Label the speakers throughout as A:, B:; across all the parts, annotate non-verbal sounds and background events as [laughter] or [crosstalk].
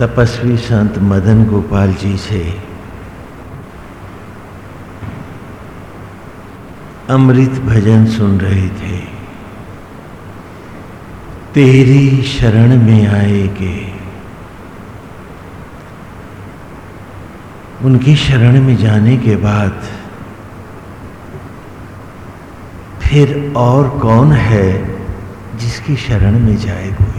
A: तपस्वी संत मदन गोपाल जी से अमृत भजन सुन रहे थे। तेरी शरण में आएगे। उनकी शरण में जाने के बाद फिर और कौन है जिसकी शरण में जाए कोई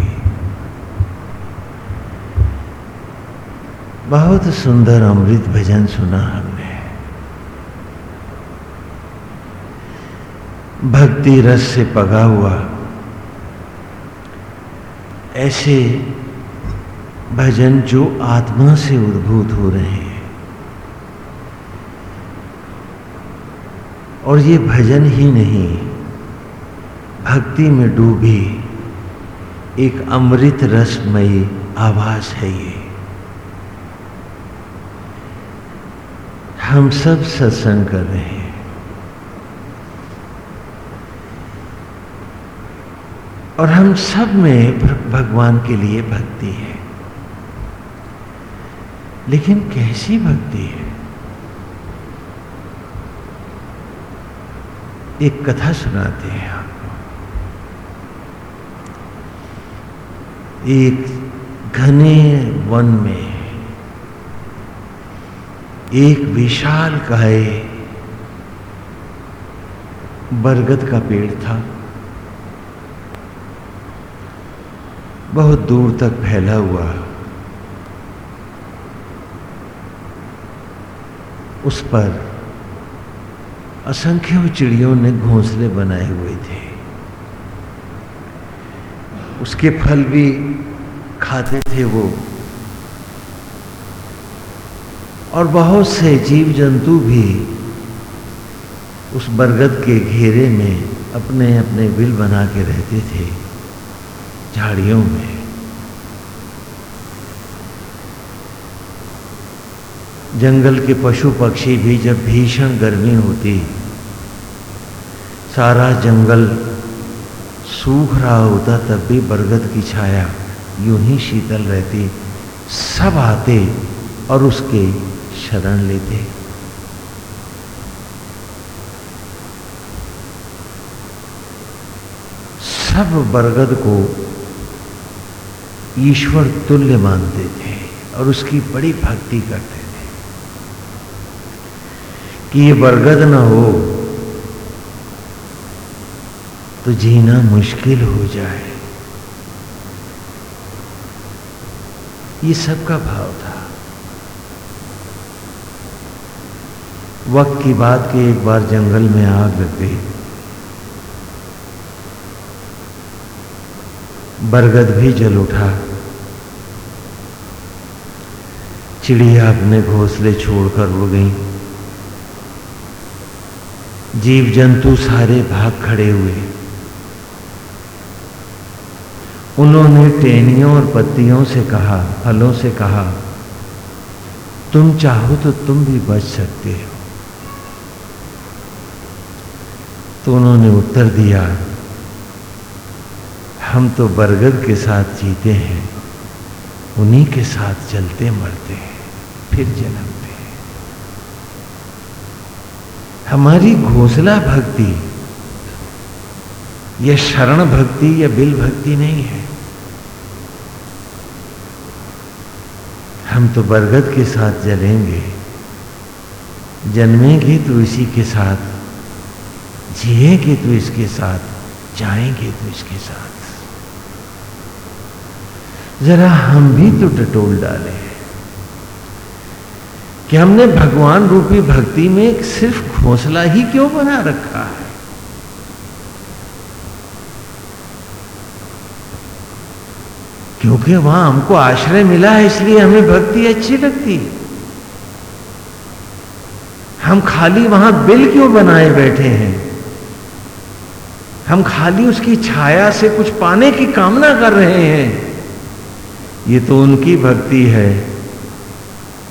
A: बहुत सुंदर अमृत भजन सुना हमने। भक्ति रस से पगा हुआ ऐसे भजन जो आत्मा से उद्भूत हो रहे हैं। और ये भजन ही नहीं, भक्ति में डूबी एक अमृत रसमयी आवाज़ है ये। हम सब सत्संग कर रहे हैं। और हम सब में भगवान के लिए भक्ति है। लेकिन कैसी भक्ति है? एक कथा सुनाते हैं आपको। एक घने वन में एक विशाल काय बरगद का पेड़ था। बहुत दूर तक फैला हुआ। उस पर असंख्य चिड़ियों ने घोंसले बनाए हुए थे। उसके फल भी खाते थे वो। और बहुत से जीव जंतु भी उस बरगद के घेरे में अपने अपने बिल बना के रहते थे, झाड़ियों में। जंगल के पशु पक्षी भी जब भीषण गर्मी होती, सारा जंगल सूख रहा होता, तब भी बरगद की छाया यूँ ही शीतल रहती। सब आते और उसके शरण लेते सब बरगद को ईश्वर तुल्य मानते थे और उसकी बड़ी भक्ति करते थे कि ये बरगद ना हो तो जीना मुश्किल हो जाए। ये सबका भाव था। वक्त की बात के एक बार जंगल में आग लग गई। बरगद भी जल उठा। चिड़िया अपने घोंसले छोड़कर उड़ गई। जीव जंतु सारे भाग खड़े हुए। उन्होंने टेनियों और पत्तियों से कहा, फलों से कहा, तुम चाहो तो तुम भी बच सकते हो। तो उन्होंने उत्तर दिया, हम तो बरगद के साथ जीते हैं, उन्हीं के साथ चलते मरते हैं, फिर जन्मते हैं। हमारी घोसला भक्ति, यह शरण भक्ति या बिल भक्ति नहीं है। हम तो बरगद के साथ जलेंगे, जन्मेंगे तो इसी के साथ जिएँगे तो इसके साथ, जाएँगे तो इसके साथ। जरा हम भी तो टटोल डाले। कि हमने भगवान रूपी भक्ति में सिर्फ़ घोंसला ही क्यों बना रखा है? क्योंकि वहाँ हमको आश्रय मिला है, इसलिए हमें भक्ति अच्छी लगती है। हम खाली वहाँ बिल क्यों बनाए बैठे हैं? हम खाली उसकी छाया से कुछ पाने की कामना कर रहे हैं। ये तो उनकी भक्ति है,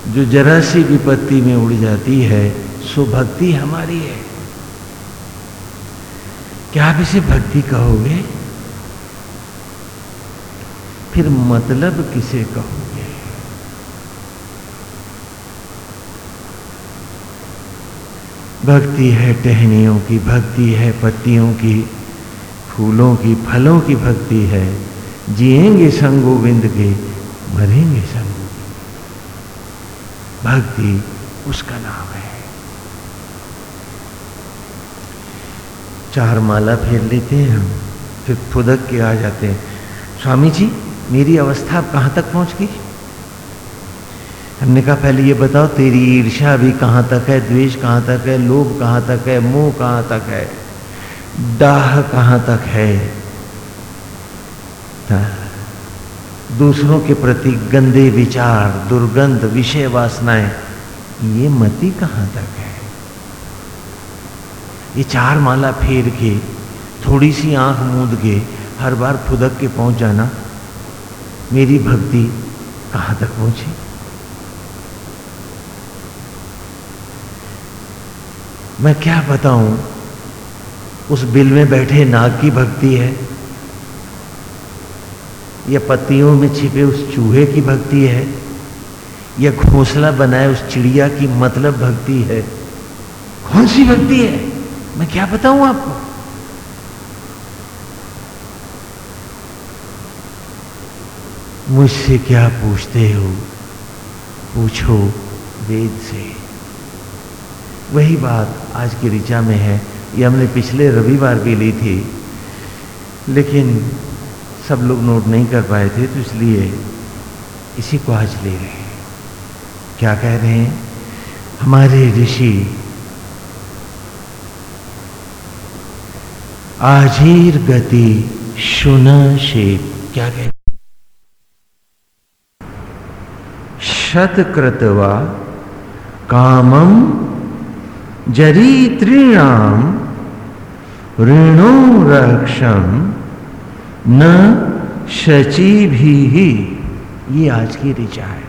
A: जो जरा सी विपत्ति में उड़ जाती है, सो भक्ति हमारी है। क्या आप इसे भक्ति कहोगे? फिर मतलब किसे कहोगे? भक्ति है टहनियों की, भक्ति है पत्तियों की। फूलों की, फलों की भक्ति है। जिएँगे संग गोविंद के मरेंगे संग भक्ति उसका नाम है। चार माला फेर लेते हैं हम, फिर फुदक के आ जाते हैं। स्वामी जी, मेरी अवस्था अब कहाँ तक पहुँच गई? हमने कहा, पहले ये बताओ, तेरी ईर्ष्या भी कहाँ तक है? द्वेष कहाँ तक है? लोभ कहाँ तक है? मोह कहाँ तक है? दाह कहाँ तक है? दूसरों के प्रति गंदे विचार, दुर्गंध, विषय वासनाएँ, ये मति कहाँ तक है? ये चार माला फेर के, थोड़ी सी आँख मूंद के, हर बार फुदक के पहुँच जाना, मेरी भक्ति कहाँ तक पहुँची? मैं क्या बताऊँ? उस बिल में बैठे नाग की भक्ति है। या पत्तियों में छिपे उस चूहे की भक्ति है। या घोंसला बनाए उस चिड़िया की मतलब भक्ति है। कौन सी भक्ति है? मैं क्या बताऊँ आपको? मुझसे क्या पूछते हो? पूछो वेद से। वही बात आज की ऋचा में है। ये हमने पिछले रविवार भी ली थी, लेकिन सब लोग नोट नहीं कर पाए थे तो इसलिए इसी को आज ले रहे हैं। क्या कह रहे हैं? हमारे ऋषि, आजीर गति शुन शेप क्या कह शतकृतवा कामम जरीतृणाम ऋणो रक्षम न शची भी ही ये आज की ऋचा है।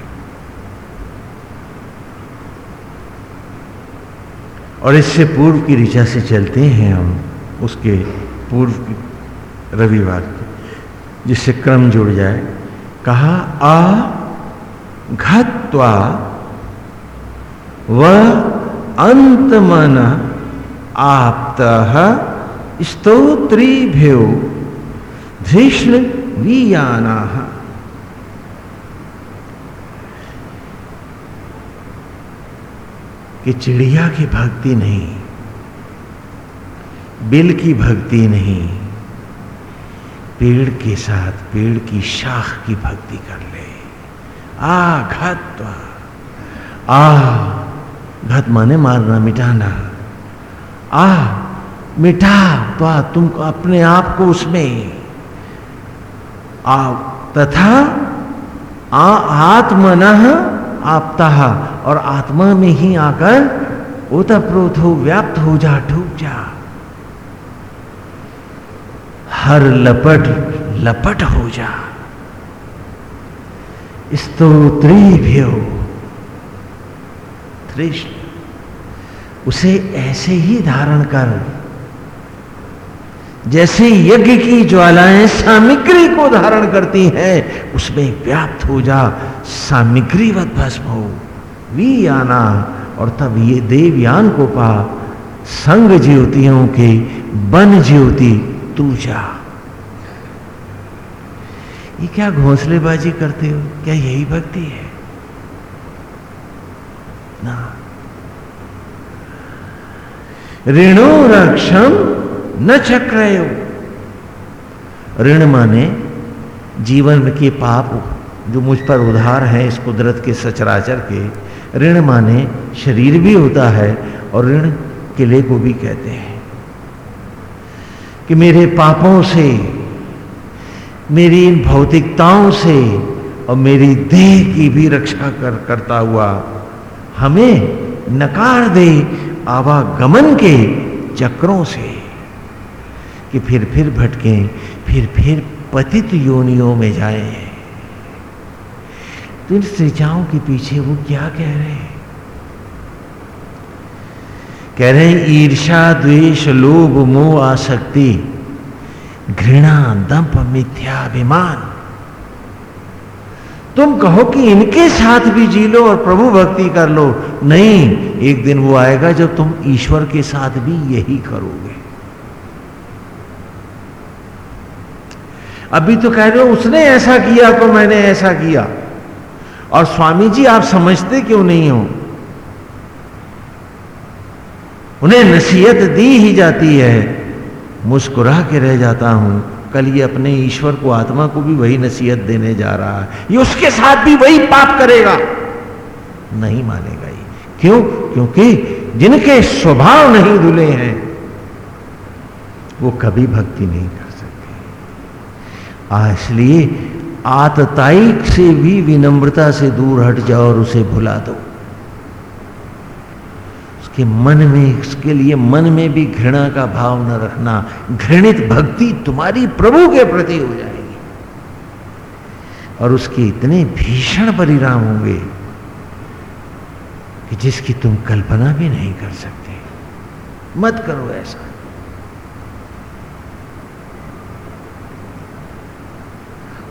A: और इससे पूर्व की ऋचा से चलते हैं हम, उसके पूर्व की रविवार के, जिससे क्रम जुड़ जाए। कहा, आ घत्वा व अंतमन आप्त स्तोत्रीभ्यो धृष्ण वियाना। कि चिड़िया की भक्ति नहीं, बिल की भक्ति नहीं, पेड़ के साथ पेड़ की शाख की भक्ति कर ले। आ घत आ, घत माने मारना, मिटाना। आ मिटा आ तुम अपने आप को उसमें। आ, तथा आ, आत्मन आपता, और आत्मा में ही आकर उतप्रोत हो, व्याप्त हो जा, डूब जा। हर लपट लपट हो जा। स्तोत्री भी उसे ऐसे ही धारण कर जैसे यज्ञ की ज्वालाएँ सामग्री को धारण करती हैं, उसमें व्याप्त हो जा सामग्रीवत भस्म हो। वी आना और तब ये देवयान को पा, संग ज्योतियों के बन ज्योति तू जा। ये क्या घोंसलेबाजी करते हो? क्या यही भक्ति है? ना। ऋणो रक्षम न छक रहे हो। ऋण माने जीवन के पाप जो मुझ पर उधार है इस कुदरत के सचराचर के, ऋण माने शरीर भी होता है और ऋण किले को भी कहते हैं कि मेरे पापों से, मेरी इन भौतिकताओं से और मेरी देह की भी रक्षा कर, करता हुआ हमें नकार दे आवागमन के चक्रों से। कि फिर फिर भटके, फिर फिर पतित योनियों में जाए। तो इन सृजाओं के पीछे वो क्या कह रहे हैं? कह रहे हैं ईर्षा द्वेष, लोभ, मोह, आसक्ति, घृणा, दंप मिथ्याभिमान तुम कहो कि इनके साथ भी जी लो और प्रभु भक्ति कर लो। नहीं, एक दिन वो आएगा जब तुम ईश्वर के साथ भी यही करोगे। अभी तो कह रहे हो, उसने ऐसा किया तो मैंने ऐसा किया। और स्वामी जी, आप समझते क्यों नहीं हो? उन्हें नसीहत दी ही जाती है। मुस्कुरा के रह जाता हूँ। कल ये अपने ईश्वर को, आत्मा को भी वही नसीहत देने जा रहा है। ये उसके साथ भी वही पाप करेगा। नहीं मानेगा ये। क्यों? क्योंकि जिनके स्वभाव नहीं धुले हैं, वो कभी भक्ति नहीं कर इसलिए आतताइक से भी विनम्रता से दूर हट जाओ और उसे भुला दो। उसके मन में, उसके लिए मन में भी घृणा का भाव न रखना। घृणित भक्ति तुम्हारी प्रभु के प्रति हो जाएगी। और उसके इतने भीषण परिणाम होंगे कि जिसकी तुम कल्पना भी नहीं कर सकते। मत करो ऐसा।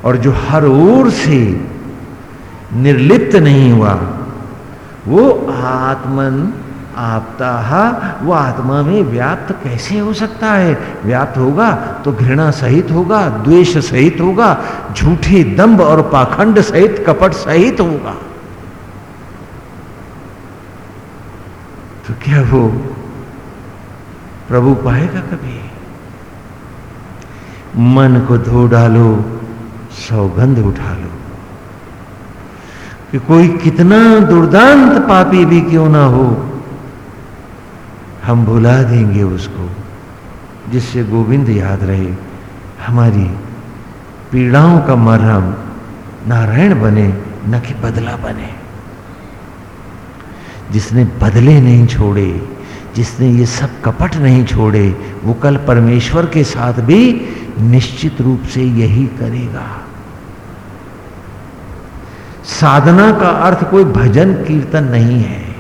A: और जो हर ओर से निर्लिप्त नहीं हुआ, वो आत्मन आपता वो आत्मा में व्याप्त कैसे हो सकता है? व्याप्त होगा तो घृणा सहित होगा, द्वेष सहित होगा, झूठे दंभ और पाखंड सहित, कपट सहित होगा। तो क्या वो प्रभु पाएगा कभी? मन को धो डालो सौगंध उठा लो कि कोई कितना दुर्दांत पापी भी क्यों ना हो। हम भुला देंगे उसको, जिससे गोविंद याद रहे, हमारी पीड़ाओं का मरहम, नारायण बने, न कि बदला बने। जिसने बदले नहीं छोड़े जिसने ये सब कपट नहीं छोड़े, वो कल परमेश्वर के साथ भी निश्चित रूप से यही करेगा। साधना का अर्थ कोई भजन कीर्तन नहीं है।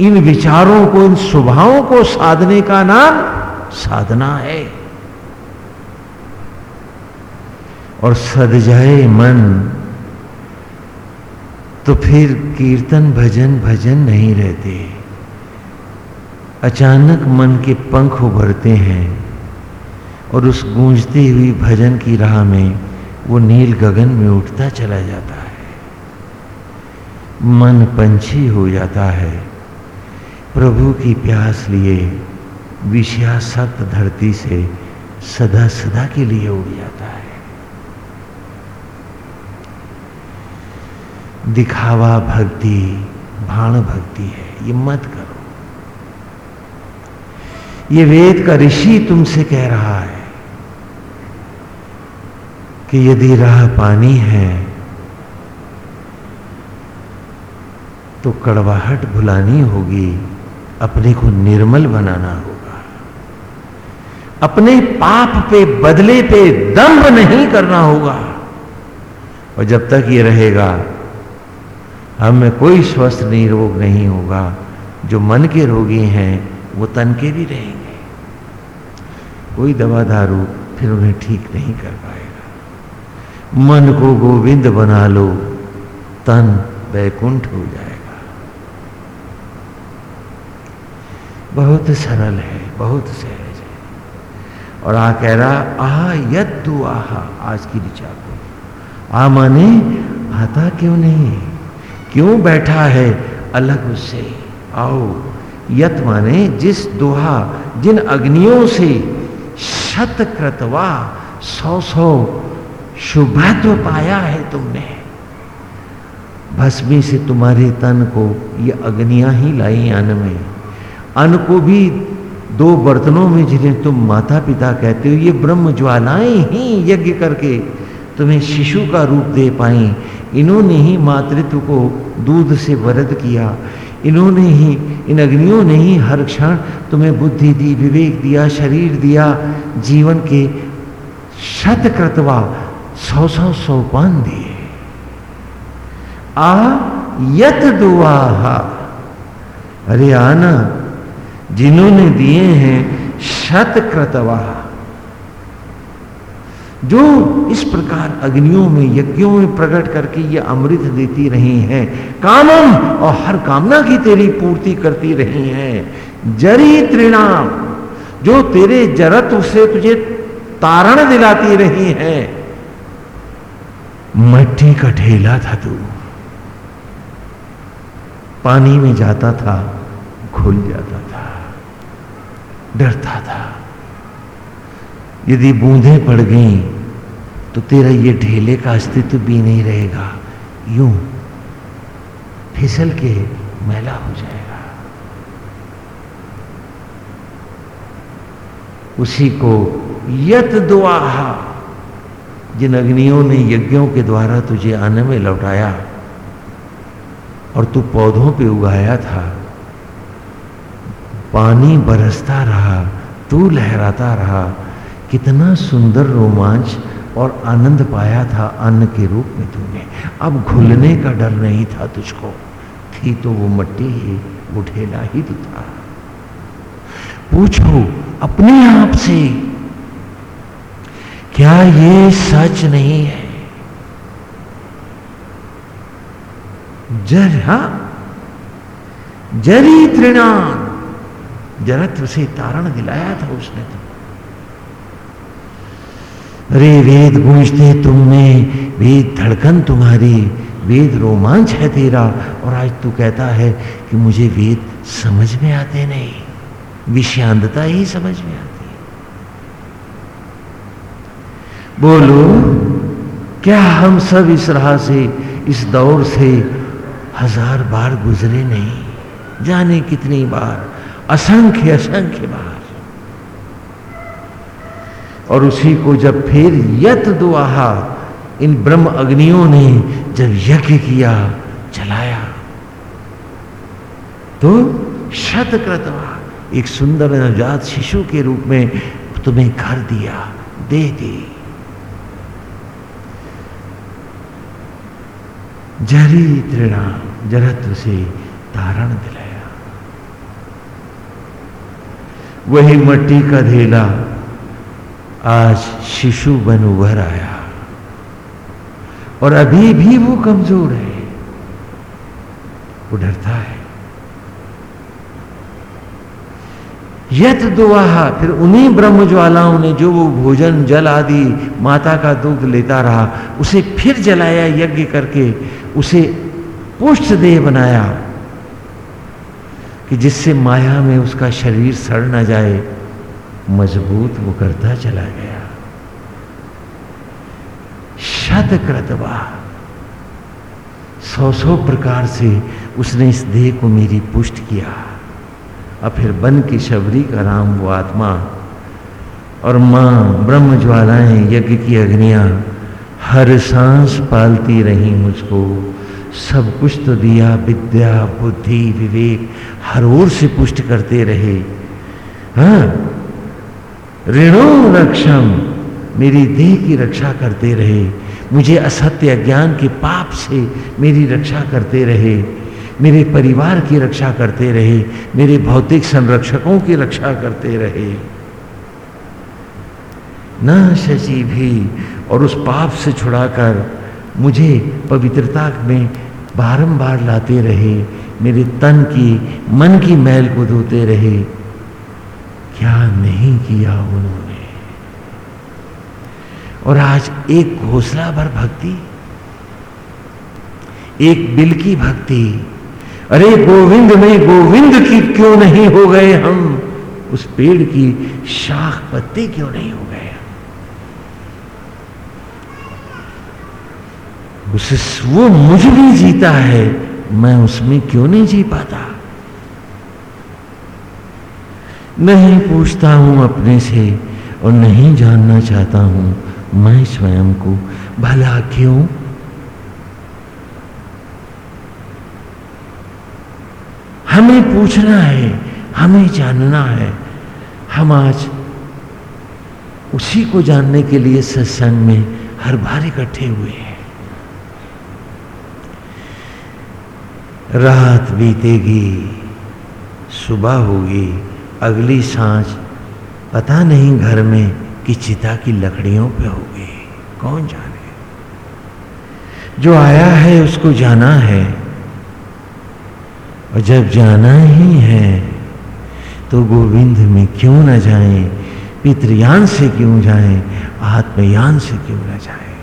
A: इन विचारों को, इन स्वभावों को साधने का नाम साधना है। और सद जाए मन तो फिर कीर्तन भजन भजन नहीं रहते। अचानक मन के पंख उभरते हैं और उस गूंजती हुई भजन की राह में वो नील गगन में उठता चला जाता है। मन पंछी हो जाता है। प्रभु की प्यास लिए विषयासक्त धरती से सदा सदा के लिए उड़ जाता है। दिखावा भक्ति, भाण भक्ति है, ये मत करो। ये वेद का ऋषि तुमसे कह रहा है कि यदि राह पानी है तो कड़वाहट भुलानी होगी, अपने को निर्मल बनाना होगा। अपने पाप पे, बदले पे दम्भ नहीं करना होगा। और जब तक ये रहेगा, हमें कोई स्वस्थ निरोग नहीं होगा, जो मन के रोगी हैं वो तन के भी रहेंगे। कोई दवा दारू फिर उन्हें ठीक नहीं कर पाएगा। मन को गोविंद बना लो, तन वैकुंठ हो जाएगा। बहुत सरल है, बहुत सहज है। और आ कह रहा, आह यद तू आहा, आज की ऋचा को। आ माने, आता क्यों नहीं? क्यों बैठा है अलग उससे आओ। यत माने जिस दोहा, जिन अग्नियों से शत कृतवा सौ सौ शुभत्व पाया है तुमने। भस्मी से तुम्हारे तन को ये अग्नियाँ ही लाई अन्न में। अन्न को भी दो बर्तनों में जिन्हें तुम माता पिता कहते हो, ये ब्रह्म ज्वालाएँ ही यज्ञ करके तुम्हें शिशु का रूप दे पाई इन्होंने ही मातृत्व को दूध से वरद किया। इन्होंने ही, इन अग्नियों ने ही हर क्षण तुम्हें बुद्धि दी, विवेक दिया, शरीर दिया, जीवन के शत कृतवा सौ सौ सोपान दिए। आ यत दुआ अरे आना, जिन्होंने दिए हैं शत कृतवा जो इस प्रकार अग्नियों में, यज्ञों में प्रकट करके ये अमृत देती रही हैं। कामम, और हर कामना की तेरी पूर्ति करती रही हैं। जरी त्रिणाम, जो तेरे जरत से तुझे तारण दिलाती रही हैं। मट्टी का ढेला था तू। पानी में जाता था, घुल जाता था, डरता था। यदि बूंदें पड़ गई तो तेरा ये ढेले का अस्तित्व भी नहीं रहेगा। यूँ फिसल के मैला हो जाएगा। उसी को यत दुआहा, जिन अग्नियों ने यज्ञों के द्वारा तुझे अन्न में लौटाया और तू पौधों पे उगाया था, पानी बरसता रहा, तू लहराता रहा कितना सुंदर रोमांच और आनंद पाया था अन्न के रूप में तूने अब घुलने का डर नहीं था तुझको। थी तो वो मट्टी ही, वो ढेला ही तो था। पूछो अपने आप से, क्या ये सच नहीं है? जर, हा? जरी तृणान जरत्व से तारण दिलाया था उसने तो। अरे वेद गूंजते तुमने, वेद धड़कन तुम्हारी, वेद रोमांच है तेरा। और आज तू कहता है कि मुझे वेद समझ में आते नहीं विषांतता ही समझ में आती है। बोलो, क्या हम सब इस राह से, इस दौर से हज़ार बार गुजरे नहीं? जाने कितनी बार? असंख्य असंख्य बार। और उसी को जब फिर यत दुआहा, इन ब्रह्म अग्नियों ने जब यज्ञ किया चलाया तो शतकृतवा एक सुंदर नवजात शिशु के रूप में तुम्हें घर दिया, दे दे। जरी तृणा जरत्व से तारण दिलाया। वही मट्टी का धेला आज शिशु बन उभर आया। और अभी भी वो कमज़ोर है। वो डरता है। यत दुआहा, फिर उन्हीं ब्रह्म ज्वालाओं ने जो वो भोजन, जल आदि माता का दूध लेता रहा, उसे फिर जलाया, यज्ञ करके उसे पुष्ट देह बनाया, कि जिससे माया में उसका शरीर सड़ ना जाए। मज़बूत वो करता चला गया। शतकृतवा सौ सौ प्रकार से उसने इस देह को मेरी पुष्ट किया। और फिर बन की शबरी का राम वो आत्मा और माँ ब्रह्म ज्वालाएँ, यज्ञ की अग्नियाँ, हर सांस पालती रही मुझको। सब कुछ तो दिया, विद्या, बुद्धि, विवेक, हर ओर से पुष्ट करते रहे। हाँ ऋणो रक्षम, मेरी देह की रक्षा करते रहे। मुझे असत्य ज्ञान के पाप से मेरी रक्षा करते रहे। मेरे परिवार की रक्षा करते रहे। मेरे भौतिक संरक्षकों की रक्षा करते रहे। न शशि भी और उस पाप से छुड़ाकर मुझे पवित्रता में बारंबार लाते रहे। मेरे तन की, मन की मैल को धोते रहे। क्या नहीं किया उन्होंने। और आज एक घोसला भर भक्ति, एक बिल की भक्ति, अरे गोविंद में गोविंद की क्यों नहीं हो गए हम? उस पेड़ की शाख पत्ते क्यों नहीं हो गए उसे वो मुझ भी जीता है, मैं उसमें क्यों नहीं जी पाता? नहीं पूछता हूँ अपने से और नहीं जानना चाहता हूँ मैं स्वयं को। भला क्यों? हमें पूछना है, हमें जानना है। हम आज उसी को जानने के लिए सत्संग में हर बार इकट्ठे हुए हैं। रात बीतेगी, सुबह होगी अगली साँझ पता नहीं घर में कि चिता की लकड़ियों पे होगी। कौन जाने? जो आया है उसको जाना है। और जब जाना ही है तो गोविंद में क्यों ना जाएँ? पितृयान से क्यों जाएँ? आत्मयान से क्यों न जाएँ?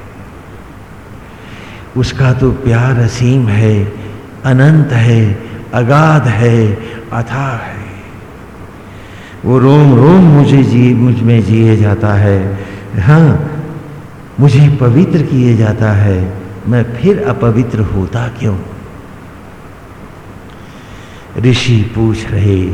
A: उसका तो प्यार असीम है, अनंत है, अगाध है, अथाह है। वो रोम रोम मुझे जी, मुझमें जिए जाता है। हाँ मुझे पवित्र किए जाता है। मैं फिर अपवित्र होता क्यों? ऋषि पूछ रहे,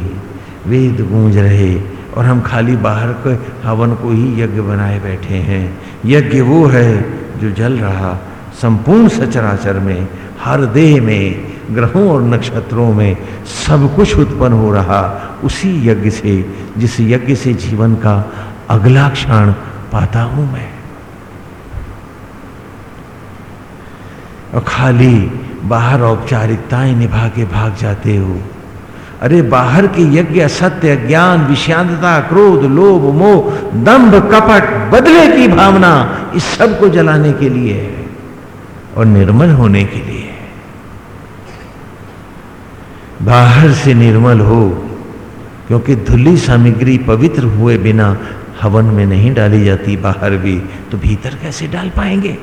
A: वेद गूंज रहे, और हम खाली बाहर के हवन को ही यज्ञ बनाए बैठे हैं। यज्ञ वो है जो जल रहा, संपूर्ण सचराचर में, हर देह में, ग्रहों और नक्षत्रों में सब कुछ उत्पन्न हो रहा उसी यज्ञ से, जिस यज्ञ से जीवन का अगला क्षण पाता हूँ मैं। और खाली बाहर औपचारिकताएँ निभा के भाग जाते हो। अरे बाहर के यज्ञ असत्य ज्ञान विषांतता क्रोध, लोभ, मोह, दंभ, कपट, बदले की भावना, इस सबको जलाने के लिए है और निर्मल होने के लिए। है बाहर से निर्मल हो क्योंकि धुली सामग्री पवित्र हुए बिना हवन में नहीं डाली जाती, बाहर भी। तो भीतर कैसे डाल पाएँगे?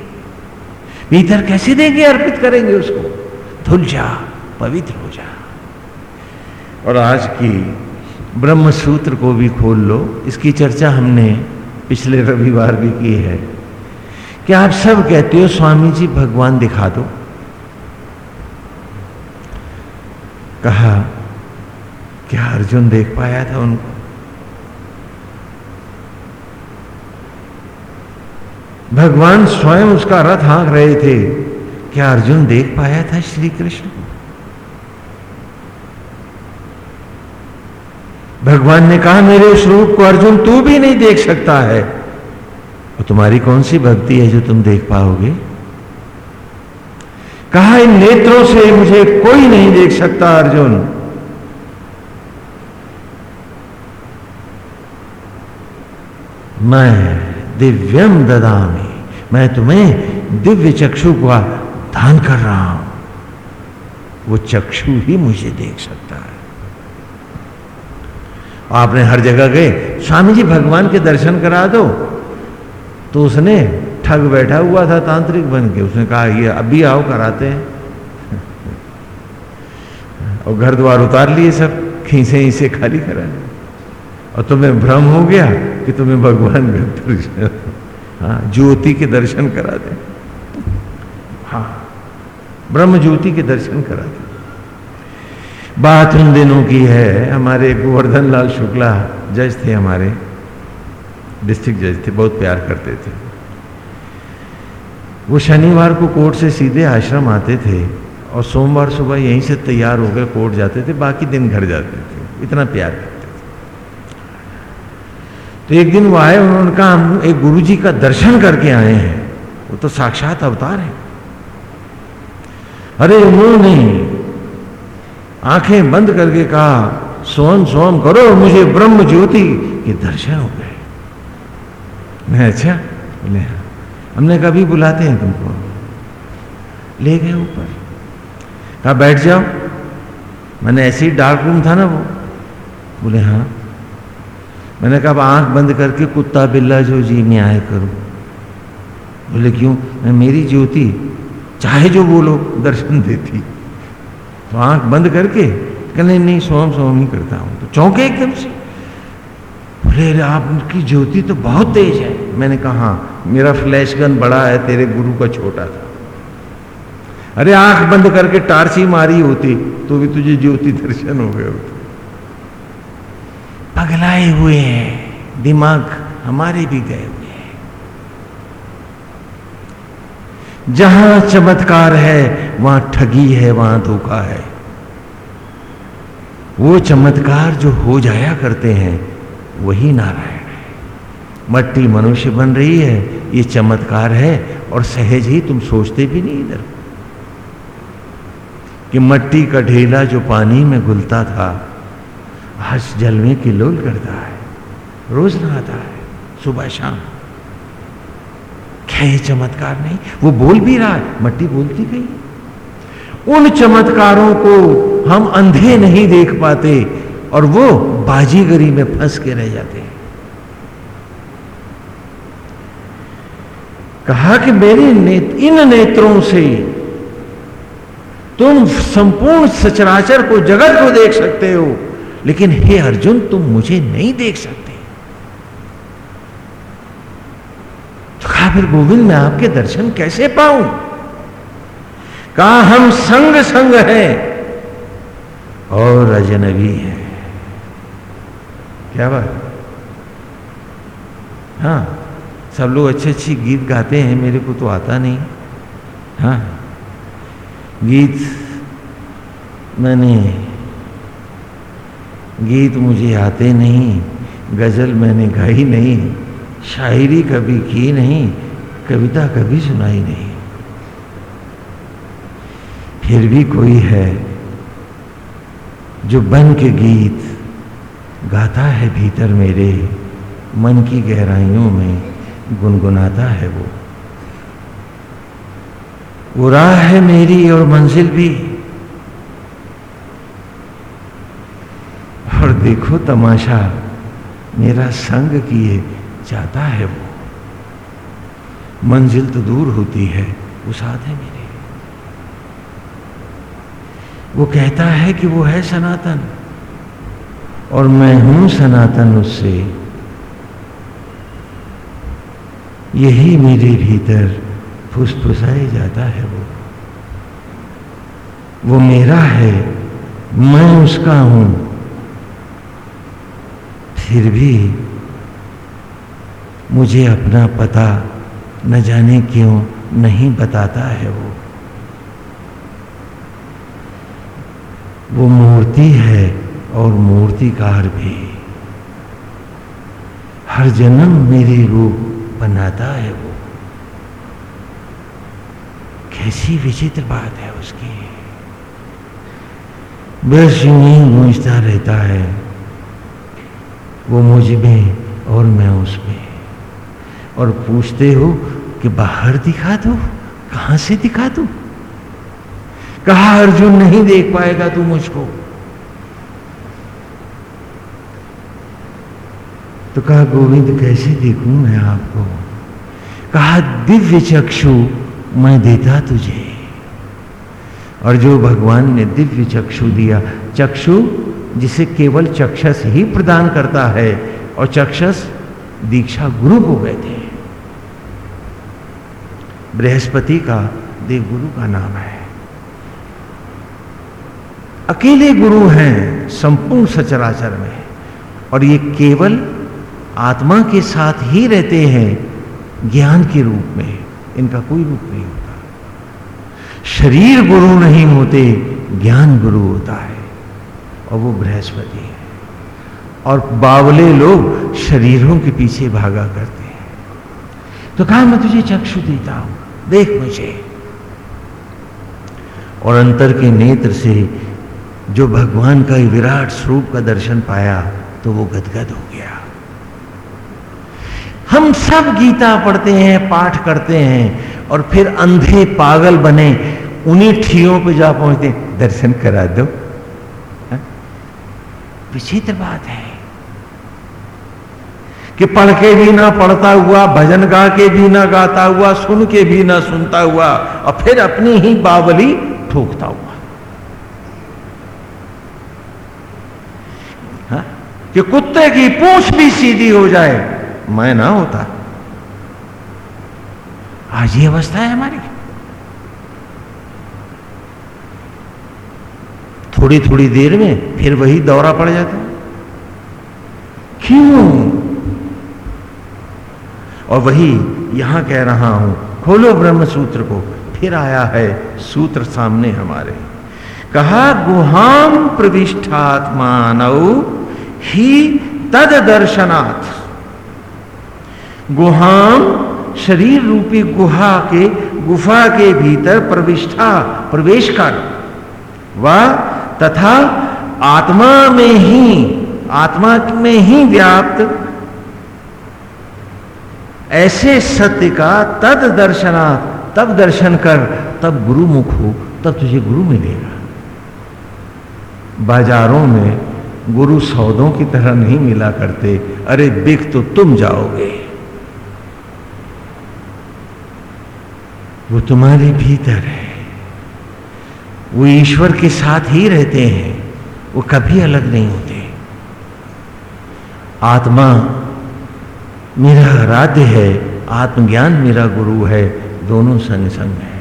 A: भीतर कैसे देंगे, अर्पित करेंगे उसको? धुल जा, पवित्र हो जा। और आज की ब्रह्म सूत्र को भी खोल लो। इसकी चर्चा हमने पिछले रविवार भी की है। कि आप सब कहते हो स्वामी जी भगवान दिखा दो? कहा क्या अर्जुन देख पाया था उनको? भगवान स्वयं उसका रथ हाँक रहे थे। क्या अर्जुन देख पाया था श्री कृष्ण भगवान ने कहा, मेरे उस रूप को अर्जुन तू भी नहीं देख सकता है। और तुम्हारी कौन सी भक्ति है जो तुम देख पाओगे? कहा, इन नेत्रों से मुझे कोई नहीं देख सकता अर्जुन। मैं दिव्यम ददामी। मैं तुम्हें दिव्य चक्षु का दान कर रहा हूँ। वो चक्षु ही मुझे देख सकता है। आपने हर जगह गए, स्वामी जी भगवान के दर्शन करा दो। तो उसने ठग बैठा हुआ था तांत्रिक बन के। उसने कहा, ये अभी आओ, कराते हैं। [laughs] और घर द्वार उतार लिए सब खींचे इसे खाली करा और तुम्हें भ्रम हो गया कि तुम्हें भगवान का दर्शन हाँ ज्योति के दर्शन करा दे। हाँ ब्रह्म ज्योति के दर्शन करा दे। बात उन दिनों की है, हमारे गोवर्धन लाल शुक्ला जज थे हमारे। डिस्ट्रिक्ट जज थे, बहुत प्यार करते थे। वो शनिवार को कोर्ट से सीधे आश्रम आते थे और सोमवार सुबह यहीं से तैयार होकर कोर्ट जाते थे, बाकी दिन घर जाते थे। इतना प्यार थे। तो एक दिन वो आए, उन्होंने कहा, हम एक गुरु जी का दर्शन करके आए हैं। वो तो साक्षात अवतार है। अरे, उन्होंने आँखें बंद करके कहा, सोम सोम करो, मुझे ब्रह्म ज्योति के दर्शन हो गए। मैं अच्छा बोले हाँ हमने कभी बुलाते हैं तुमको। ले गए ऊपर। कहा, बैठ जाओ। मैंने ऐसे ही डार्क रूम था ना वो। बोले हाँ। मैंने कहा आँख बंद करके कुत्ता बिल्ला जो जी में आए करो। बोले, क्यों? मैं मेरी ज्योति चाहे जो बोलो दर्शन देती। तो आँख बंद करके कहने नहीं सोम सोम ही करता हूँ। तो चौंके एकदम से। बोले आपकी ज्योति तो बहुत तेज है। मैंने कहा हाँ मेरा फ्लैश गन बड़ा है, तेरे गुरु का छोटा था। अरे, आँख बंद करके टार्ची मारी होती तो भी तुझे ज्योति दर्शन हो गए होते। पगलाए हुए हैं, दिमाग हमारे भी गए हुए हैं। जहाँ चमत्कार है, वहाँ ठगी है, वहाँ धोखा है। वो चमत्कार जो हो जाया करते हैं, वही नारायण है। मट्टी मनुष्य बन रही है, ये चमत्कार है, और सहज ही तुम सोचते भी नहीं इधर। कि मट्टी का ढेला जो पानी में घुलता था आज जल में किलोल करता है रोज नहाता है सुबह शाम। क्या ये चमत्कार नहीं वो बोल भी रहा है मट्टी बोलती गई। उन चमत्कारों को हम अंधे नहीं देख पाते और वो बाजीगरी में फंस के रह जाते हैं। कहा कि मेरे नेत, इन नेत्रों से तुम संपूर्ण सचराचर को जगत को देख सकते हो। लेकिन हे अर्जुन, तुम मुझे नहीं देख सकते। तो कहा, फिर गोविंद, मैं आपके दर्शन कैसे पाऊँ? कहा, हम संग संग हैं और अजनबी है। क्या बात? हाँ सब लोग अच्छे अच्छे गीत गाते हैं, मेरे को तो आता नहीं। हाँ गीत मैंने गीत मुझे आते नहीं, गज़ल मैंने गाई नहीं, शायरी कभी की नहीं, कविता कभी सुनाई नहीं। फिर भी कोई है जो बन के गीत गाता है भीतर मेरे, मन की गहराइयों में गुनगुनाता है वो। वो राह है मेरी और मंजिल भी और देखो तमाशा, मेरा संग किए जाता है वो। मंजिल तो दूर होती है साथ है मेरे वो कहता है कि वो है सनातन, और मैं हूँ सनातन उससे। यही मेरे भीतर फुसफुसाए जाता है वो। वो मेरा है, मैं उसका हूँ। फिर भी मुझे अपना पता न जाने क्यों नहीं बताता है वो। वो मूर्ति है और मूर्तिकार भी। हर जन्म मेरे रूप बनाता है वो। कैसी विचित्र बात है उसकी। बस यूँ ही गूंजता रहता है। वो मुझमें और मैं उसमें। और पूछते हो कि बाहर दिखा दो? कहाँ से दिखा दू? कहा अर्जुन नहीं देख पाएगा तू मुझको? तो कहा, गोविंद, कैसे देखूँ मैं आपको? कहा, दिव्य चक्षु मैं देता तुझे। और जो भगवान ने दिव्य चक्षु दिया, चक्षु जिसे केवल चक्षस ही प्रदान करता है और चक्षस दीक्षा गुरु को कहते हैं। बृहस्पति का देवगुरु का नाम है। अकेले गुरु हैं, संपूर्ण सचराचर में। और ये केवल आत्मा के साथ ही रहते हैं, ज्ञान के रूप में। इनका कोई रूप नहीं होता। शरीर गुरु नहीं होते, ज्ञान गुरु होता है। और वो बृहस्पति है। और बावले लोग शरीरों के पीछे भागा करते हैं। तो कहा मैं तुझे चक्षु देता हूँ, देख मुझे। और अंतर के नेत्र से जो भगवान का विराट स्वरूप का दर्शन पाया तो वो गदगद हो गया। हम सब गीता पढ़ते हैं, पाठ करते हैं, और फिर अंधे पागल बने, उन्हीं ठियों पे जा पहुँचते दर्शन करा दो। विचित्र बात है कि पढ़ के भी ना पढ़ता हुआ, भजन गा के भी ना गाता हुआ, सुन के भी ना सुनता हुआ, और फिर अपनी ही बावली ठोकता हुआ। हा? कि कुत्ते की पूछ भी सीधी हो जाए, मैं ना होता। आज ये अवस्था है हमारी। थोड़ी थोड़ी देर में फिर वही दौरा पड़ जाता। क्यों? और वही यहाँ कह रहा हूँ, खोलो ब्रह्म सूत्र को, फिर आया है सूत्र सामने हमारे। कहा गुहाम प्रविष्ठात्मानव ही तद दर्शनाथ गुहाम शरीर रूपी गुहा के, गुफा के भीतर प्रविष्ठा, प्रवेश कर। वह तथा आत्मा में ही, आत्मा में ही व्याप्त ऐसे सत्य का तद दर्शना, तब दर्शन कर, तब गुरु मुख हो, तब तुझे गुरु मिलेगा। बाजारों में गुरु सौदों की तरह नहीं मिला करते, अरे बिक तो तुम जाओगे। वो तुम्हारे भीतर है। वो ईश्वर के साथ ही रहते हैं, वो कभी अलग नहीं होते। आत्मा मेरा आराध्य है, आत्मज्ञान मेरा गुरु है, दोनों संग संग है।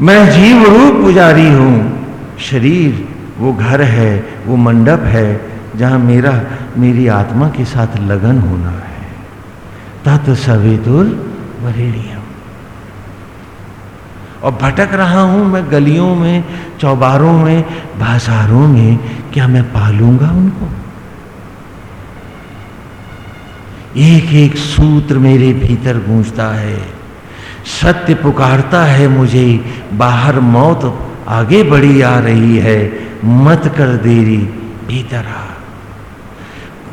A: मैं जीव रूप पुजारी हूँ, शरीर, वो घर है, वो मंडप है, जहाँ मेरा, मेरी आत्मा के साथ लगन होना है। तत् वरेणियम। और भटक रहा हूँ मैं गलियों में, चौबारों में, बाजारों में, क्या मैं पालूँगा उनको? एक एक सूत्र मेरे भीतर गूंजता है, सत्य पुकारता है मुझे, बाहर मौत आगे बढ़ी आ रही है, मत कर देरी भीतर आ।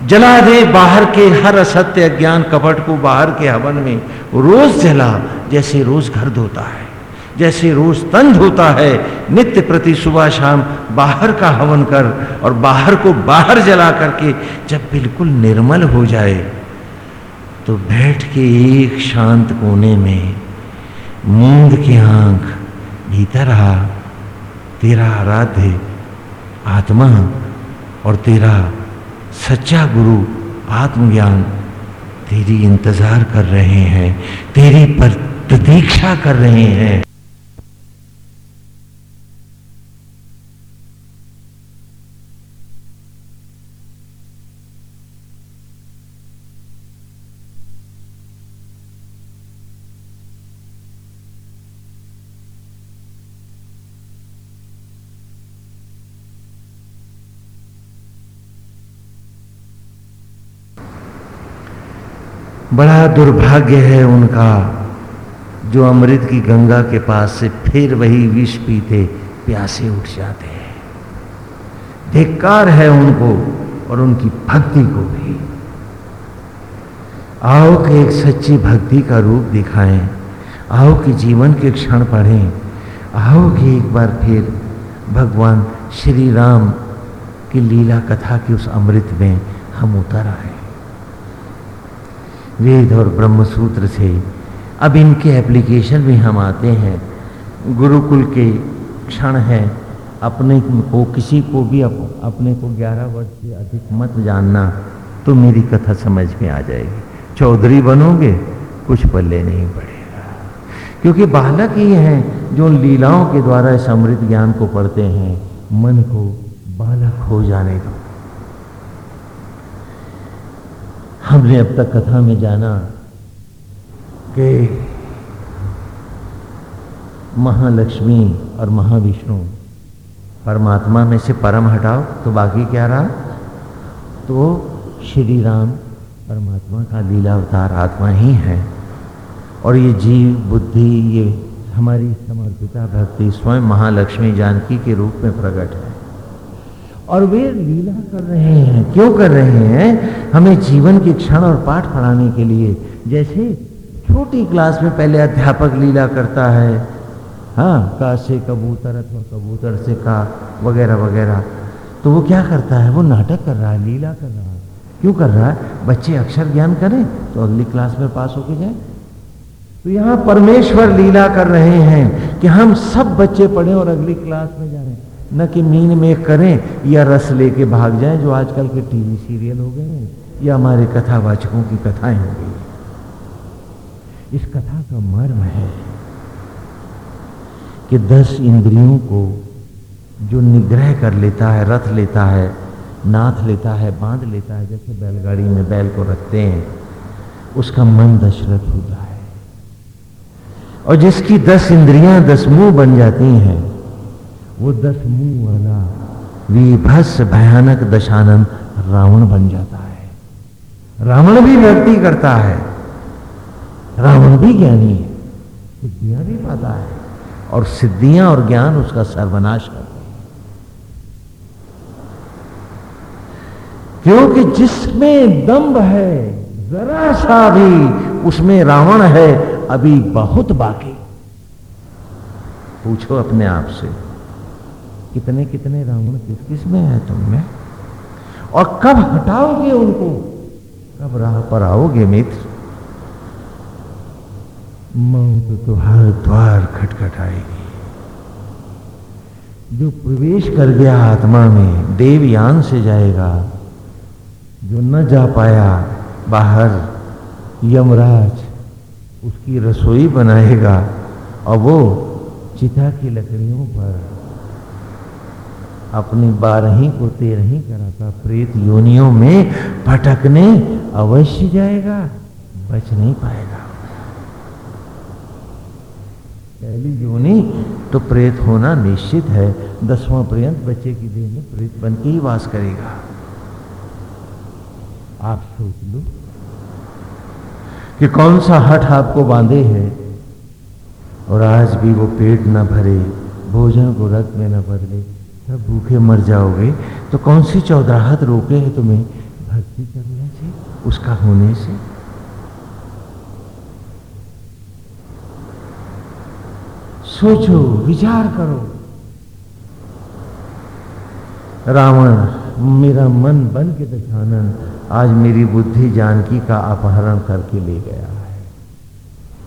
A: जला दे बाहर के हर असत्य ज्ञान कपट को बाहर के हवन में, रोज जला जैसे रोज घर धोता है। जैसे रोज तन धोता है, नित्य प्रति सुबह शाम बाहर का हवन कर और बाहर को बाहर जला करके जब बिल्कुल निर्मल हो जाए तो बैठ के एक शांत कोने में मूंद की आँख भीतर आ, तेरा आराध्य आत्मा और तेरा सच्चा गुरु आत्मज्ञान तेरी इंतज़ार कर रहे हैं, तेरी पर प्रतीक्षा कर रहे हैं। बड़ा दुर्भाग्य है उनका, जो अमृत की गंगा के पास से फिर वही विष पीते, प्यासे उठ जाते हैं। धिक्कार है उनको और उनकी भक्ति को भी। आओ कि एक सच्ची भक्ति का रूप दिखाएँ, आओ कि जीवन के क्षण पढ़ें, आओ कि एक बार फिर भगवान श्री राम की लीला कथा के उस अमृत में हम उतर आए। वेद और ब्रह्म सूत्र से। अब इनके एप्लीकेशन में हम आते हैं। गुरुकुल के क्षण है। अपने को किसी को भी अप, अपने को 11 वर्ष से अधिक मत जानना तो मेरी कथा समझ में आ जाएगी। चौधरी बनोगे कुछ पल्ले नहीं पड़ेगा। क्योंकि बालक ही हैं जो लीलाओं के द्वारा अमृत ज्ञान को पढ़ते हैं। मन को बालक हो जाने दो। हमने अब तक कथा में जाना कि महालक्ष्मी और महाविष्णु परमात्मा में से परम हटाओ तो बाकी क्या रहा? तो श्री राम परमात्मा का लीला अवतार आत्मा ही है। और ये जीव, बुद्धि, ये हमारी समर्पिता भक्ति, स्वयं महालक्ष्मी जानकी के रूप में प्रकट है। और वे लीला कर रहे हैं। क्यों कर रहे हैं? हमें जीवन के क्षण और पाठ पढ़ाने के लिए। जैसे छोटी क्लास में पहले अध्यापक लीला करता है। हाँ का से कबूतर अथवा कबूतर से का, वगैरह वगैरह। तो वो क्या करता है? वो नाटक कर रहा है, लीला कर रहा है। क्यों कर रहा है? बच्चे अक्षर ज्ञान करें तो अगली क्लास में पास होके जाए। तो यहाँ परमेश्वर लीला कर रहे हैं कि हम सब बच्चे पढ़े और अगली क्लास में जा रहे हैं। न कि मीन में करें या रस लेके भाग जाएँ, जो आजकल के टीवी सीरियल हो गए हैं, या हमारे कथावाचकों की कथाएँ हो गई इस कथा का मर्म है कि दस इंद्रियों को जो निग्रह कर लेता है, रथ लेता है, नाथ लेता है, बाँध लेता है, जैसे बैलगाड़ी में बैल को रखते हैं, उसका मन दशरथ होता है। और जिसकी दस इंद्रियाँ, दस मुँह बन जाती हैं वो दस मुँह वाला विभस भयानक दशानंद रावण बन जाता है। रावण भी व्यक्ति करता है। रावण भी ज्ञानी है। सिद्धियाँ भी पाता है। और सिद्धियाँ और ज्ञान उसका सर्वनाश करते हैं। क्योंकि जिसमें दंभ है, जरा सा भी उसमें रावण है, अभी बहुत बाकी। पूछो अपने आप से। कितने कितने रावण किस किसमें है तुम में? और कब हटाओगे उनको? कब राह पर आओगे मित्र? मौत तो हर द्वार खटखटाएगी। जो प्रवेश कर गया आत्मा में, देवयान से जाएगा। जो न जा पाया, बाहर यमराज उसकी रसोई बनाएगा, और वो चिता की लकड़ियों पर अपनी बारही को तेरही कराता। प्रेत योनियों में भटकने अवश्य जाएगा, बच नहीं पाएगा। पहली योनि तो प्रेत होना निश्चित है, दसवां पर्यंत बच्चे की देह में प्रेत बन के ही वास करेगा। आप सोच लो कि कौन सा हठ आपको बांधे है और आज भी वो पेट न भरे, भोजन को रक्त में न बदले। सब भूखे मर जाओगे तो कौन सी चौधराहत रोके है तुम्हें? भक्ति करने से, उसका होने से। सोचो, विचार करो। रावण, मेरा मन बन के दशानन, आज मेरी बुद्धि जानकी का अपहरण करके ले गया है।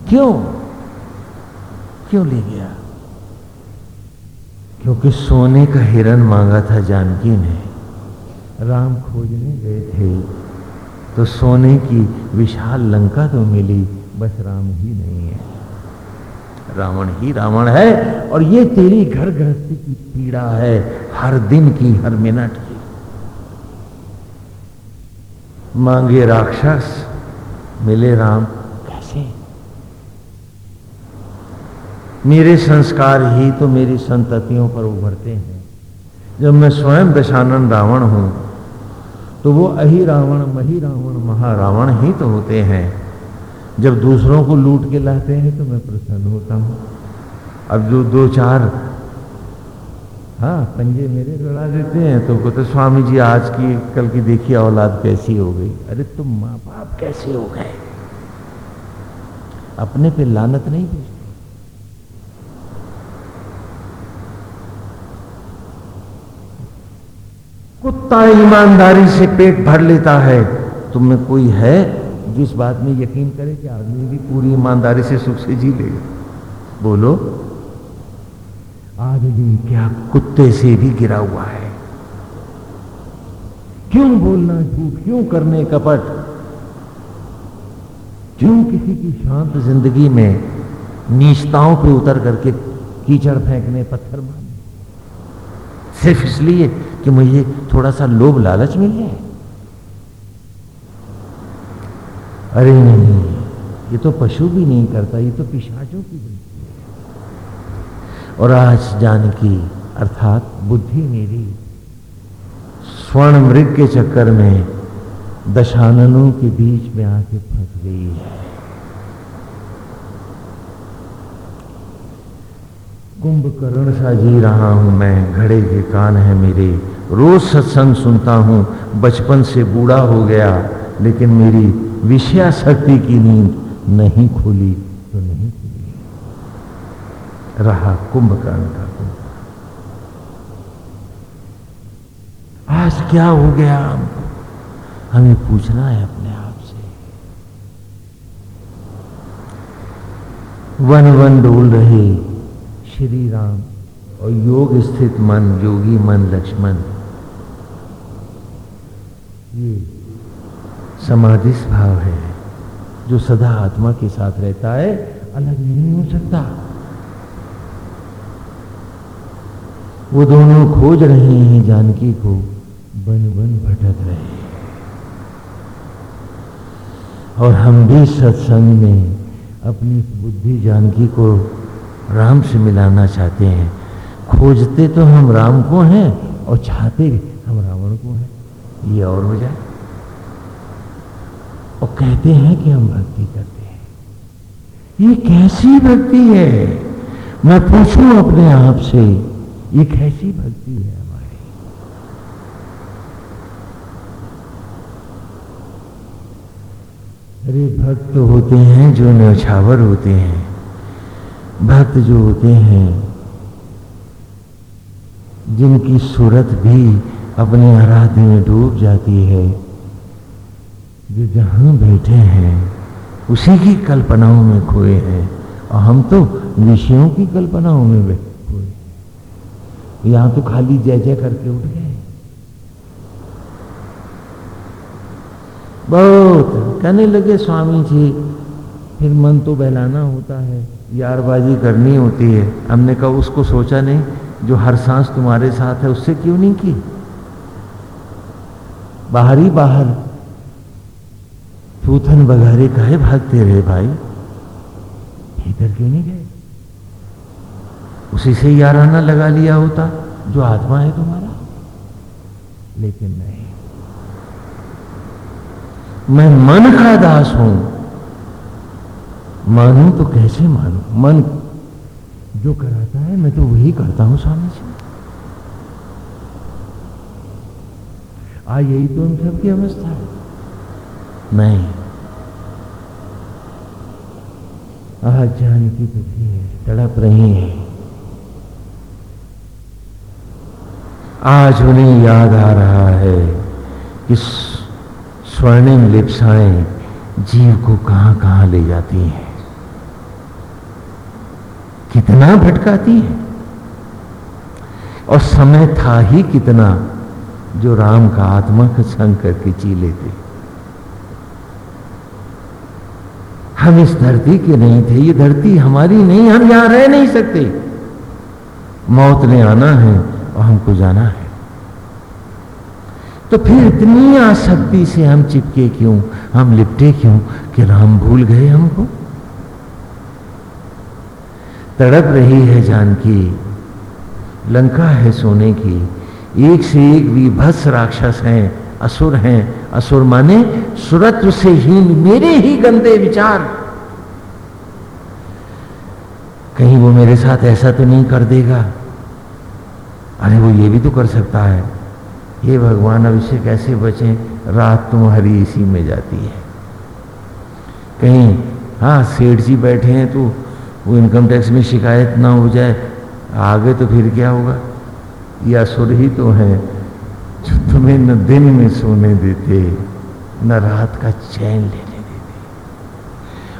A: क्यों? क्यों ले गया? क्योंकि सोने का हिरण मांगा था जानकी ने। राम खोजने गए थे तो सोने की विशाल लंका तो मिली, बस राम ही नहीं है। रावण ही रावण है, और ये तेरी घर गृहस्थी की पीड़ा है, हर दिन की हर मिनट की। मांगे राक्षस, मिले राम मेरे संस्कार ही तो मेरी संततियों पर उभरते हैं। जब मैं स्वयं दशानन रावण हूँ तो वो अही रावण, मही रावण महारावण ही तो होते हैं। जब दूसरों को लूट के लाते हैं तो मैं प्रसन्न होता हूँ। अब जो दो चार हाँ पंजे मेरे लड़ा देते हैं तो कहते, स्वामी जी, आज की, कल की देखिए औलाद कैसी हो गई। अरे, तुम माँ बाप कैसे हो गए? अपने पे लानत नहीं भेजते कुत्ता ईमानदारी से पेट भर लेता है। तुम में कोई है जिस बात में यकीन करे कि आदमी भी पूरी ईमानदारी से सुख से जी लेगा? बोलो आदमी क्या कुत्ते से भी गिरा हुआ है? क्यों बोलना झूठ, क्यों करने कपट? क्यों किसी की शांत ज़िंदगी में नीचताओं पे उतर करके कीचड़ फेंकने पत्थर मारने सिर्फ़ इसलिए कि मुझे थोड़ा सा लोभ लालच मिल जाए? अरे नहीं, ये तो पशु भी नहीं करता, ये तो पिशाचों की बनती है। और आज जानकी, अर्थात बुद्धि मेरी स्वर्ण मृग के चक्कर में दशाननों के बीच में आके फंस गई है। कुंभकर्ण सा जी रहा हूँ मैं, घड़े के कान है मेरे रोज सत्संग सुनता हूँ। बचपन से बूढ़ा हो गया, लेकिन मेरी विषया शक्ति की नींद नहीं खुली तो नहीं खुली। रहा कुंभकर्ण का कुंभ। आज क्या हो गया? हमें पूछना है अपने आप से। वन वन डोल रहे श्री राम और योग स्थित मन, योगी मन, लक्ष्मण। ये समाधि भाव है, जो सदा आत्मा के साथ रहता है, अलग नहीं हो सकता। वो दोनों खोज रहे हैं, जानकी को बन बन भटक रहे हैं। और हम भी सत्संग में अपनी बुद्धि जानकी को राम से मिलाना चाहते हैं। खोजते तो हम राम को हैं, और चाहते हम रावण को हैं। ये और हो जाए। और कहते हैं कि हम भक्ति करते हैं। ये कैसी भक्ति है? मैं पूछूँ अपने आप से, ये कैसी भक्ति है हमारी? अरे, भक्त होते हैं जो नौछावर होते हैं। भक्त जो होते हैं, जिनकी सूरत भी अपने आराध्य में डूब जाती है। जो जहाँ बैठे हैं, उसी की कल्पनाओं में खोए हैं। और हम तो विषयों की कल्पनाओं में खोए यहाँ तो खाली जय जय करके उठ गए। बहुत कहने लगे, स्वामी जी, फिर मन तो बहलाना होता है, यारबाजी करनी होती है। हमने कहा, उसको सोचा नहीं, जो हर सांस तुम्हारे साथ है, उससे क्यों नहीं की? बाहर ही बाहर। थूथन बघारे कहे भागते रहे भाई? भीतर क्यों नहीं गए? उसी से याराना लगा लिया होता, जो आत्मा है तुम्हारा। लेकिन नहीं। मैं मन का दास हूँ। मानू तो कैसे मानू? मन जो कराता है, मैं तो वही करता हूँ, स्वामी जी। आ यही तो हम सबकी अवस्था है। नहीं। आज जानकी दुखी है तड़प रही है। आज उन्हें याद आ रहा है कि स्वर्णिम लिप्साएँ जीव को कहाँ कहाँ ले जाती हैं। कितना भटकाती है। और समय था ही कितना जो राम का आत्मा का संग करके जी लेते। हम इस धरती के नहीं थे, ये धरती हमारी नहीं, हम यहाँ रह नहीं सकते। मौत ने आना है और हमको जाना है। तो फिर इतनी आसक्ति से हम चिपके क्यों? हम लिपटे क्यों कि राम भूल गए हमको? तड़प रही है जानकी, लंका है सोने की एक से एक विभत्स राक्षस हैं, असुर हैं। असुर माने सुरत्व से हीन मेरे ही गंदे विचार। कहीं वो मेरे साथ ऐसा तो नहीं कर देगा? अरे वो ये भी तो कर सकता है। ये भगवान अब इससे कैसे बचें? रात तुम्हारी इसी में जाती है। कहीं हाँ सेठ जी बैठे हैं तो वो इनकम टैक्स में शिकायत ना हो जाए, आगे तो फिर क्या होगा? या सुर ही तो है जो तुम्हें न दिन में सोने देते, न रात का चैन लेने देते।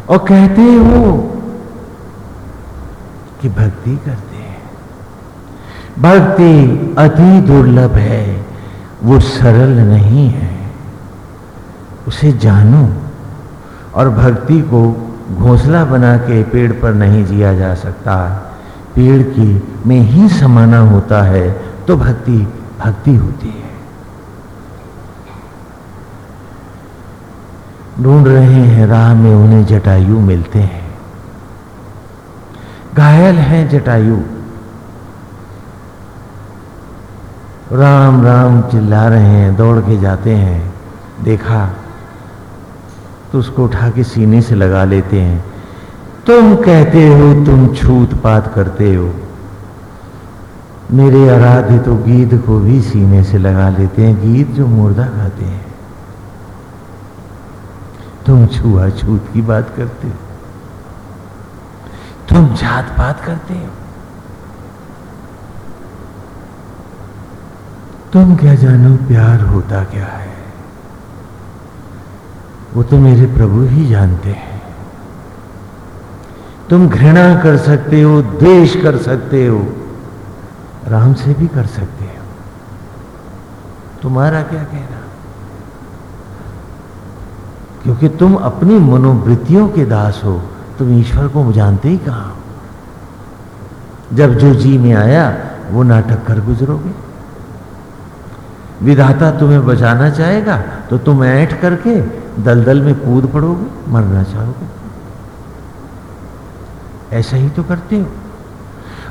A: और कहते हो कि भक्ति करते हैं। भक्ति अति दुर्लभ है, वो सरल नहीं है। उसे जानो और भक्ति को घोंसला बना के पेड़ पर नहीं जिया जा सकता। पेड़ की में ही समाना होता है तो भक्ति भक्ति होती है। ढूंढ रहे हैं, राह में उन्हें जटायु मिलते हैं। घायल हैं जटायु। राम राम चिल्ला रहे हैं, दौड़ के जाते हैं। देखा तो उसको उठा के सीने से लगा लेते हैं। तुम कहते हो, तुम छूत पात करते हो। मेरे आराध्य तो गीत को भी सीने से लगा लेते हैं, गीत जो मुर्दा खाते हैं। तुम छुआ छूत की बात करते हो। तुम जात पात करते हो। तुम क्या जानो प्यार होता क्या है? वो तो मेरे प्रभु ही जानते हैं। तुम घृणा कर सकते हो, द्वेष कर सकते हो। राम से भी कर सकते हो। तुम्हारा क्या कहना? क्योंकि तुम अपनी मनोवृत्तियों के दास हो, तुम ईश्वर को जानते ही कहा जब जो जी में आया, वो नाटक कर गुजरोगे। विधाता तुम्हें बचाना चाहेगा तो तुम ऐठ करके दलदल में कूद पड़ोगे, मरना चाहोगे। ऐसा ही तो करते हो।